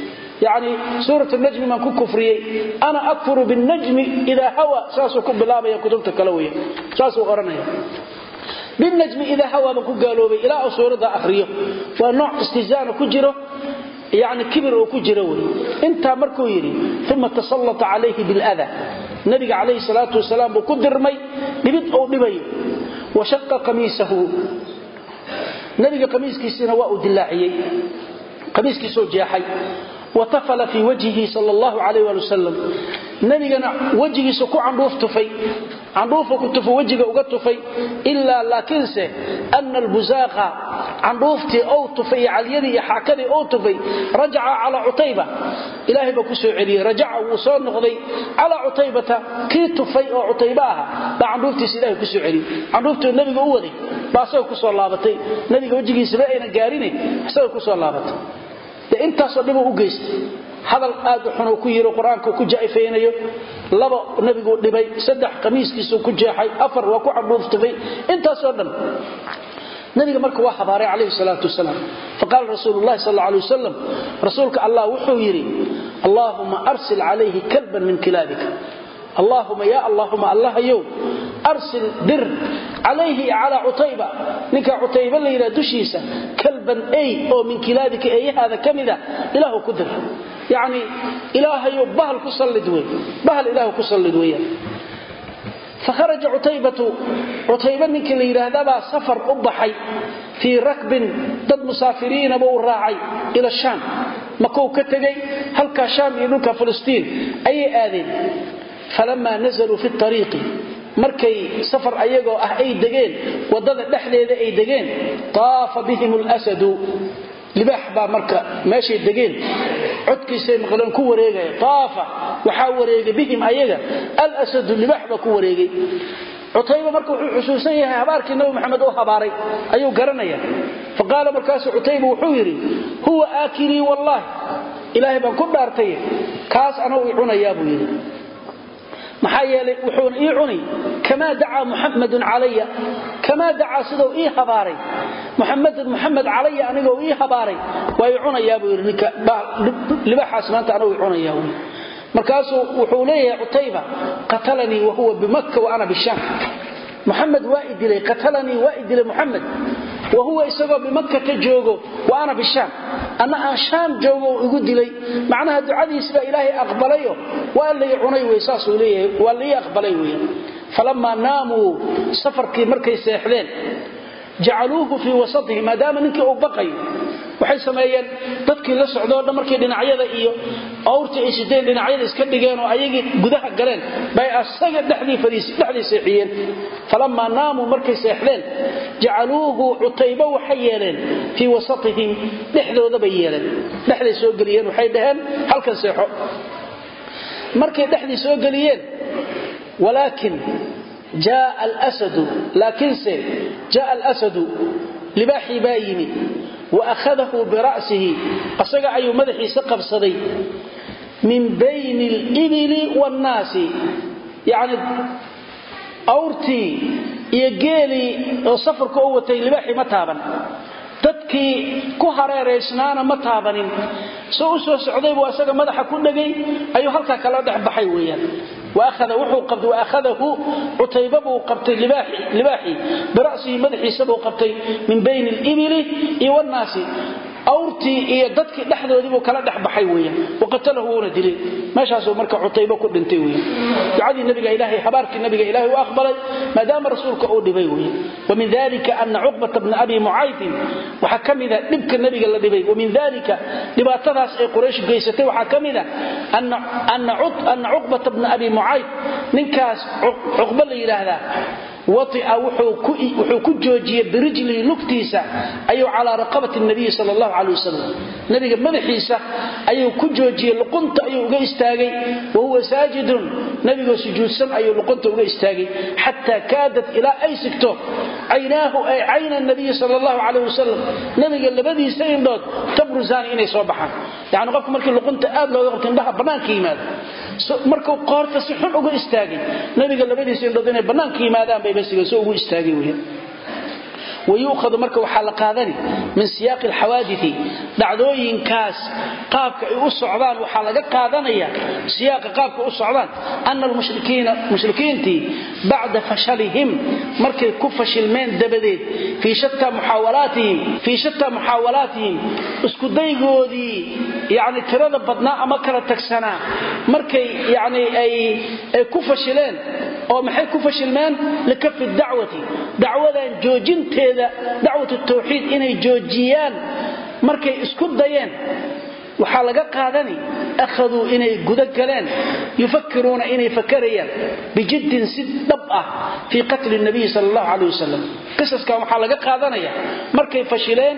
Yani suurat najmi baan ku kufriyey ana akfuru binajmi idaa hawa saasuu ku bilaabaya kutubta kale wey saasuu odhanaya binajmi idaa hawa baan ku gaaloobay ilaa uu ku jiro yani kibir oo ku jiro wey. Intaa markuu yidhi uma tasallata calayhi bilada nabiga calayhi salaatu wasalaam buu ku dirmay dhibid ou dhibayo. Wa shaqa qamiisahu. Nabiga qamiiskiisina waa watafala fii wajhihi sal allahu calayh waali wasalam nabigana wejigiisa ku candhuuf tufay candhuufa ku tufo wejiga uga tufay ilaa laakiinse ana albusaaqa candhuuftii ou tufay iyo calyadii iyo xaakadii ou tufay rajaca calaa cutayba. Ilaahay baa ku soo celiyey rajaca wuu soo noqday calaa cutaybata. Kii tufay oo cutayba aha baa candhuuftiisa ilahay ku soo celiyey. Candhuuftuu nabiga u waday baa asaga ku soo laabatay. Nabiga wejigiisaba aynan gaarine isaga ku soo laabatay de intaasoo dhibuu u geystay. Hadal aad u xunuu ku yiri qur'aanku ku jaa'ifaynayo laba nabiguu dhibay saddex qamiiskiisuu ku jeexay afar waa ku candhuuftufay intaasoo dhan nabiga marka waa habaaray calayhi salaatu wasalaam. Faqaala rasuulu llahi sal alla alay wasalam rasuulka allah wuxuu yidhi allaahuma arsil calayhi kalban min kilaabika allaahuma yaa allaahuma allahayow arsil dir calayhi calaa cutayba. Ninka cutayba la yidhaha dushiisa kalban ey oo min kilaabika eeyahaada ka mida ilaahu ku dir yacni ilaahayow bahal ku sallid wey bahal ilaahu ku sallid weeyaan fakharaja cutaybatu cutayba ninkii la yidhaahdaabaa safar u baxay fii rakbin dad musaafiriina buu raacay ila shaam. Makou ka tegay halkaa shaam iyo dhulka markay safar ayagoo ah ay degeen waddada dhexdeeda ay degeen taafa bihim lsadu libaax baa marka meeshay degeen. Codkiisay maqleen ku wareegaya taafa waxaa wareegay bihim ayaga. Alsadu libaax baa ku wareegay. Cutayba marka wuxuu xusuusan yahay habaarkii nabi maxamed oo habaaray ayuu garanaya. Faqaala markaasu cutayba wuxuu yidhi huwa aakilii wallaahi ilaahay baan ku dhaartay kaas anuu i cunayaa buu yidhi maxaa yeelay wuxuuna ii cuni kamaa dacaa muxamadun calaya kamaa dacaa sidou ii habaaray muxamadun muxamed calaya anigoo ii habaaray waa cunayaa buu ninka libaaxaas maanta i cunayaa wy wuxuu leeyahay cutayba qatalanii wahuwa bimakka wa ana bishaam muxamed waa i dilay qatalanii waa i dilay muxamed wahuwa isagoo bimakkata joogo wa ana bishaam anna aan shaam joogo igu dilay macnaha ducadiisbaa ilaahay aqbalayo waa lai cunay wey saasuu leeyahay waa laii aqbalay wey falamaa naamuu safarkii markay seexdeen jacaluuhu fii wasatihi maadaama ninkii uu baqayo waxay sameeyeen dadkii la socdoo dhan markay dhinacyada iyo awrtii ay siteen dhinacyada iska dhigeen oo ayagii gudaha galeen bay asaga dhexdii seexiyeen. Falamaa naamuu markay seexdeen jacaluuhu cutayba waxay yeeleen fii wasatihim dhexdooda bay yeeleen. Dhexday soo geliyeen waxay dhaheen halkan seexo. Markay dhexdii soo geliyeen walaakin jaa alsadu laakiinse jaa alasadu. Libaaxii baa yimi wa akhadahu bira'sihi. Asaga ayuu madaxiisa qabsaday. Min bayni alibili waannaasi yacni awrtii iyo geelii oo safarka u watay libaaxii ma taaban. Dadkii ku hareeraysnaana ma taabanin. Soo u soo socday buu asaga madaxa ku dhegay. Ayuu halkaa kala dhex baxay weeyaan waakhadahu cutayba buu qabtay libaaxii bira'sihi madaxiisa buu qabtay min bayni alibili iyo wannaasi awrtii iyo dadkii dhexdoodiibuu kala dhex baxay weeyaan waqatalahu wuuna dilay. Meeshaasuu marka cutayba ku dhintay weyan ducadii nabiga ilaahay habaarkii nabiga ilaahay u aqbalay maadaama rasuulka uu dhibay weyan wamin dalika ana cuqbata bna abi mucaydin waxaa ka mida dhibka nabiga la dhibay. Wamin dalika dhibaatadaas ay quraysh geysatay waxaa ka mida ana cuqbata bna abi mucayd ninkaas cuqba la yidhaahdaa waia wuxuu ku joojiyey birijlihi lugtiisa ayuu calaa raqabati nabiyi sal allahu caley wasalam nabiga madaxiisa ayuu ku joojiyey luqunta ayuu uga istaagay wa huwa saajidun. Nabigoo sujuudsan ayuu luqunta uga istaagay. Xataa kaadat ilaa ay sigto caynaahu ay cayna nabiyi sal allahu caleyh wasalam nabiga labadiisa indhood tabrusaani inay soo baxaan. Yani qofka markii luqunta aad markuu qoorta si xun uga istaagay nabiga labadiisa indhood inay bannaanka yimaadaan bay basiga soo ugu istaagay weyan wayuukhadu marka waxaa la qaadani min siyaaqi alxawaadii dhacdooyinkaas qaabka ay u socdaan waxaa laga qaadanaya siyaaqa qaabka u socdaan. Ana almushrikiintii bacda fashalihim markay ku fashilmeen dabadeed fii shataa muxaawalaatihim iskudaygoodii yani tirada badnaa ama kala tagsanaa markay yani ay ku fashileen oo maxay ku fashilmeen? Likafi dacwati dacwadan joojinteeda dacwat tawxiid inay joojiyaan markay isku dayeen waxaa laga qaadani akhaduu inay guda galeen yufakiruuna inay fakarayaan bijiddin si dhab ah fii qatli nabiyi sal allahu caleh wasalam waxaa laga qaadanaya markay fashileen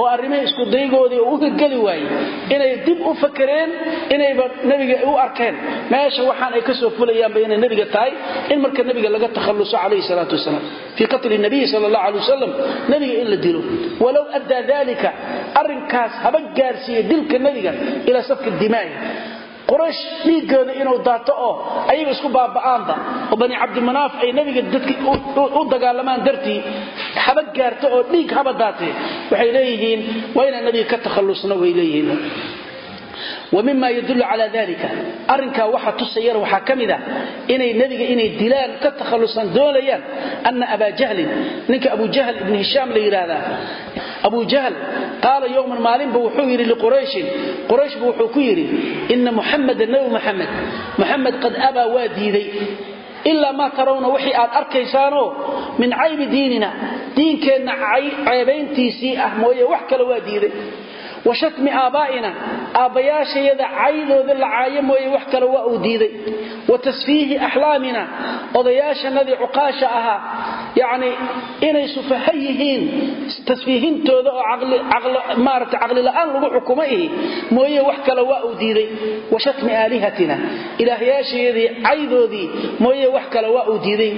oo arrimihii iskudaygoodii oo u hirgeli waayey inay dib u fakareen inayba nebiga u arkeen. Meesha waxaan ay ka soo fulayaanba inay nebiga tahay in marka nebiga laga takhalluso calayhi salaatu wasalaam. Fii qatli nabiyi sal allahu caleh wasalam nebiga in la dilo. Walow addaa dalika arrinkaas haba gaarsiiya dilka nebiga ilaa safka dimaa'i quraysh dhiiggooda inuu daato oo ayaga isku baaba'aanba. Oo bani cabdimanaaf ay nebiga dadki u dagaalamaan dartii haba gaarto oo dhiig haba daatee. Waxay leeyihiin waa inaan nebiga ka wmima yadulu cala dalika arinkaa waxa tusayana waxaa ka mid ah inay nebiga inay dilaan ka takhallusan doonayaan ana aba jahlin ninka abu jahl ibn hishaam la yidhaahdaa abu jahl qaala yowman maalinba wuxuu yidhi liqurayshin qurayshbu wuxuu ku yidhi ina muxameda nabi muxamed muxamed qad abaa waa diiday. Ilaa maa tarawna wixii aad arkaysaanoo min caybi diinina. Diinkeenna wa shatmi aabbaa'ina aabbayaashayada caydooda la caayo mooye wax kale waa uu diiday. Wa tasfiihi axlaamina odayaashanadii cuqaasha ahaa yacnii inay sufaha yihiin tasfiihintooda oo maarata caqlila'aan lagu xukumo ihi mooye wax kale waa uu diiday. Wa shatmi aalihatina ilaahyaashayadii caydoodii mooye wax kale waa uu diiday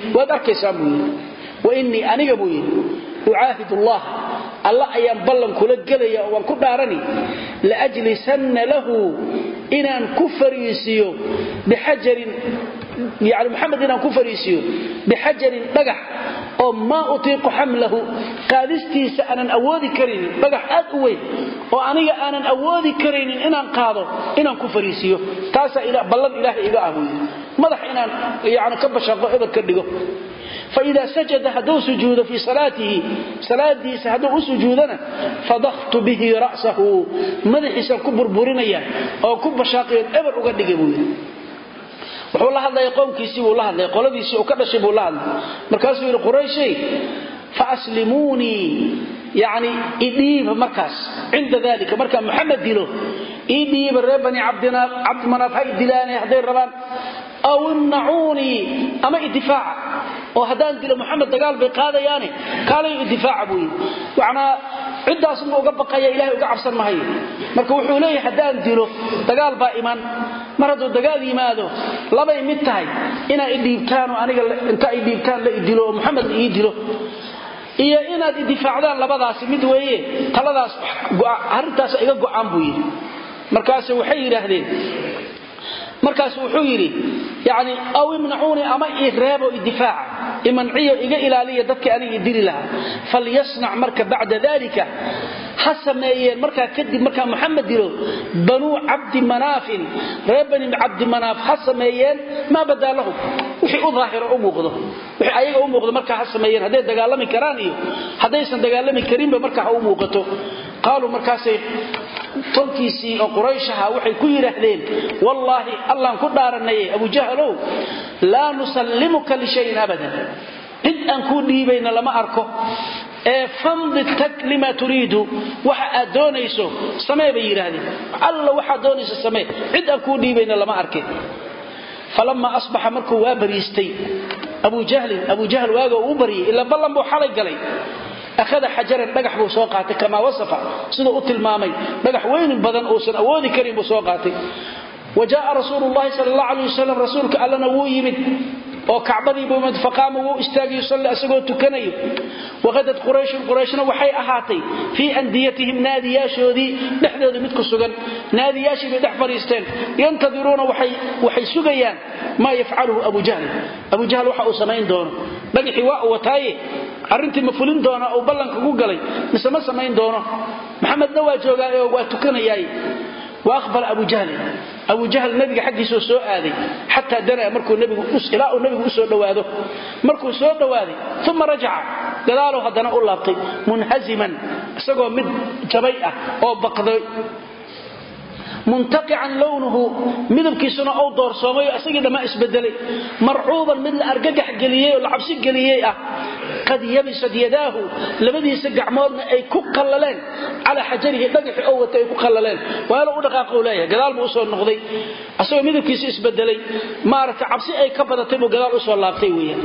alla ayaan ballan kula gelaya oo waan ku dhaarani. Laajlisanna lahu inaan ku fariisiiyo bixajarin yani maxamed inaan ku fariisiiyo bixajarin dhagax oo maa utiiqu xamlahu qaadistiisa aanan awoodi karaynin dhagax aad u weyn oo aniga aanan awoodi karaynin inaan qaado inaan ku fariisiiyo taasaa ballan ilaahay iga ah madax inaan yani ka bashaqo eber ka dhigo faida sajada hadduu sujuudo fii salaatihi salaadiisa hadduu u sujuudana fadaktu bihi ra'sahu madaxiisaan ku burburinaya oo ku bashaaqiyoon eber uga dhigay buu yidhi. Wuxuu la hadlaya qowmkiisii buu la hadlay qoladiisii uu ka dhashay buu la hadlay. Markaasuu yidhi qurayshay faaslimuunii yani idhiiba markaas cinda dalika markaa muxamed dilo ii dhiiba reer bani cabdimanaaf ha idilaane hadday rabaan aw oo haddaan dilo muxamed dagaal bay qaadayaane kaalayo idifaaca buu yidhi. Macnaa ciddaasma uga baqaya ilahay uga cabsan mahayo marka wuxuu leeyahay haddaan dilo dagaal baa iman. Mar hadduu dagaal yimaado labay mid tahay. Inaa idhiibtaanoo aniga inta ay dhiibtaan la idilo oo muxamed ii dilo. Iyo inaad idifaacdaan labadaasi mid weeye taladaas arrintaas iga go'aan buu yidhi. Markaas waxay yidhaahdeen markaas wuxuu yidhi yani aw imnacuunii ama i idifaaca imanciyo iga ilaaliya dadkii aniga idili lahaa. Falyasnac marka bacda dalika ha sameeyeen markaa kadib markaa muxamed dilo banuu cabdi manaafin. Reer bani cabdi manaaf ha sameeyeen? Maa badaa wixii u daahiro u muuqdo. Wixii ayaga u muuqdo markaa ha sameeyeen. Hadday dagaalami karaan iyo haddaysan dagaalami karinba markaa ha u muuqato qaaluu markaasay tolkiisii oo qurayshaha waxay ku yidhaahdeen wallaahi allaan ku dhaaranaye abujahalow laa nusallimuka lishayin abadan. Cid aan kuu dhiibayna lama arko. Ee famdi tag lima turiidu. Waxa aad doonayso samee bay yidhaahdeen. Alla waxaad doonayso samee. Cid aan kuu dhiibayna lama arke. Falamaa asbaxa markuu waa bariistay abu jahlin abu jahl waaga uu baryay ilaa ballan buu xalay galay ahada xajaran dhagax buu soo qaatay kamaa wasafa siduu u tilmaamay. Dhagax weynin badan uusan awoodi karin buu soo qaatay. Wa jaaa rasuulu llahi sal allah alay wasalam rasuulka allana wuu yimid oo kacbadiibuu yimid faqaama wuu istaagay yusalli asagoo tukanayo. Waqadad qurayshun qurayshna waxay ahaatay fii andiyatihim naadiyaashoodii dhexdooda mid ku sugan. Naadiyaashii bay dhex fadhiisteen. Yantadiruuna waxay sugayaan maa yafcaluhu abu jahlin abu jahl waxa uu samayn doono. Dhagaxii waa uu wataaye. Arrintii ma fulin doona uu ballanka ku galay mise ma samayn doono? Maxamedna waa joogaayo waa tukanayaay wa aqbala abu jahlin abu jahl nabiga xaggiisuu soo aaday xataa danaa markuu ilaa uu nabigu u soo dhowaado markuu soo dhowaaday uma rajaca gadaalow haddana u laabtay munhaziman isagoo mid jabay ah oo baqday muntaqican lownuhu midabkiisuna ou doorsoomay oo isagii dhammaa isbedelay. Marcuuban mid la argagax geliyey oo la cabsi geliyey ah qad yabisad yadaahu labadiisa gacmoodna ay ku qallaleen calaa xajarihi dhagaxii oo watay ay ku qallaleen. Waalo u dhaqaaqou leeyahay gadaal buu u soo noqday asagoo midabkiisa isbedelay. Maaragta cabsi ay ka badatay buu gadaal u soo laabtay weeyaan.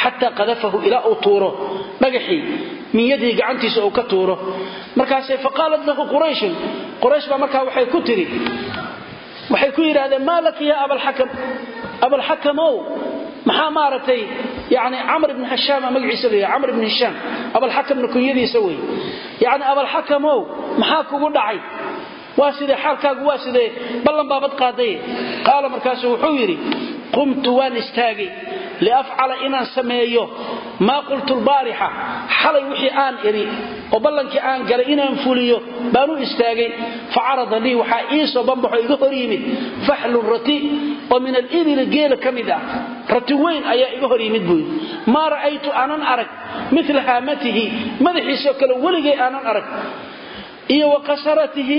Xataa qadafahu ilaa uu tuuro dhagaxii min yadihi gacantiisa quraysh baa markaa waxay ku tiri waxay ku yidhaahdeen maa laka ya abalxakam abalxakamow maxaa maaragtay yani camr ibn hashaama magaciisa la camr ibn hishaam abalxakamna kunyadiisa wey yani abalxakamow maxaa kugu dhacay waa sidee xaalkaagu waa sidee ballan baabad qaadaye qaala markaasu wuxuu yidhi qumtu waan istaagay liafcala inaan sameeyo. Maa qultu lbaarixa xalay wixii aan idhi oo ballankii aan galay inaan fuliyo baan u istaagay. Facarada lii waxaa ii soo banbaxo iga hor yimid. Faxlun rati oo min alibili geela ka mid ah. Rati weyn ayaa iga hor yimid buu yidhi. Maa ra'aytu aanan arag mila haamatihi madaxiisoo kale weligay aanan arag iyo wa kasaratihi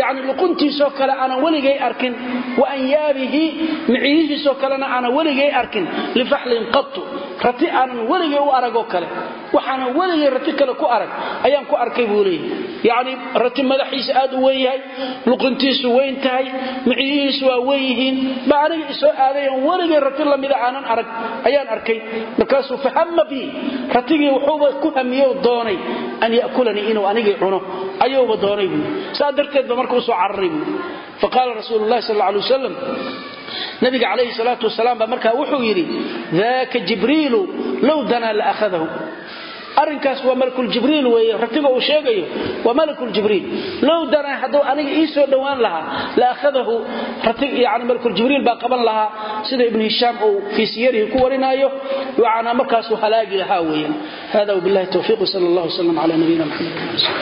yani luquntiisoo kale aanan weligay arkin wa anyaabihi miciyihiisoo kalena aanan weligay arkin lifaxlin qatu rati aanan weligay u aragoo kale. Waxaanan weligay rati kale ku arag ayaan ku arkay buu leeyahy yacni rati madaxiisa aad u weyn yahay luquntiisu weyn tahay miciyihiisu waa weyn yihiin baa aniga isoo aadayan weligay rati lamida aanan arag ayaan arkay. Markaasuu fahama bi ratigii wuxuuba ku hamiyo doonay an yakulanii inuu anigii cuno ayuuba doonay buu saa darteed ba marka u soo cararay buu faqaala rasuulu llahi sal alay wasalam nabiga calayhi salaatu wasalaam baa markaa wuxuu yidhi daaka jibriilu low danaa la ahadahu arrinkaas waa malakuljibriil weeye ratiga uu sheegayo waa malakuljibriil low danaa hadduu aniga ii soo dhowaan lahaa la ahadahu yani malakuljibriil baa qaban lahaa sida ibnu hishaam uu fii siyarihi ku warinaayo waana markaasuu halaagi lahaa weeyaan. Hada wbillahi towfiiq sal allah wslam cala nabiyina mxamed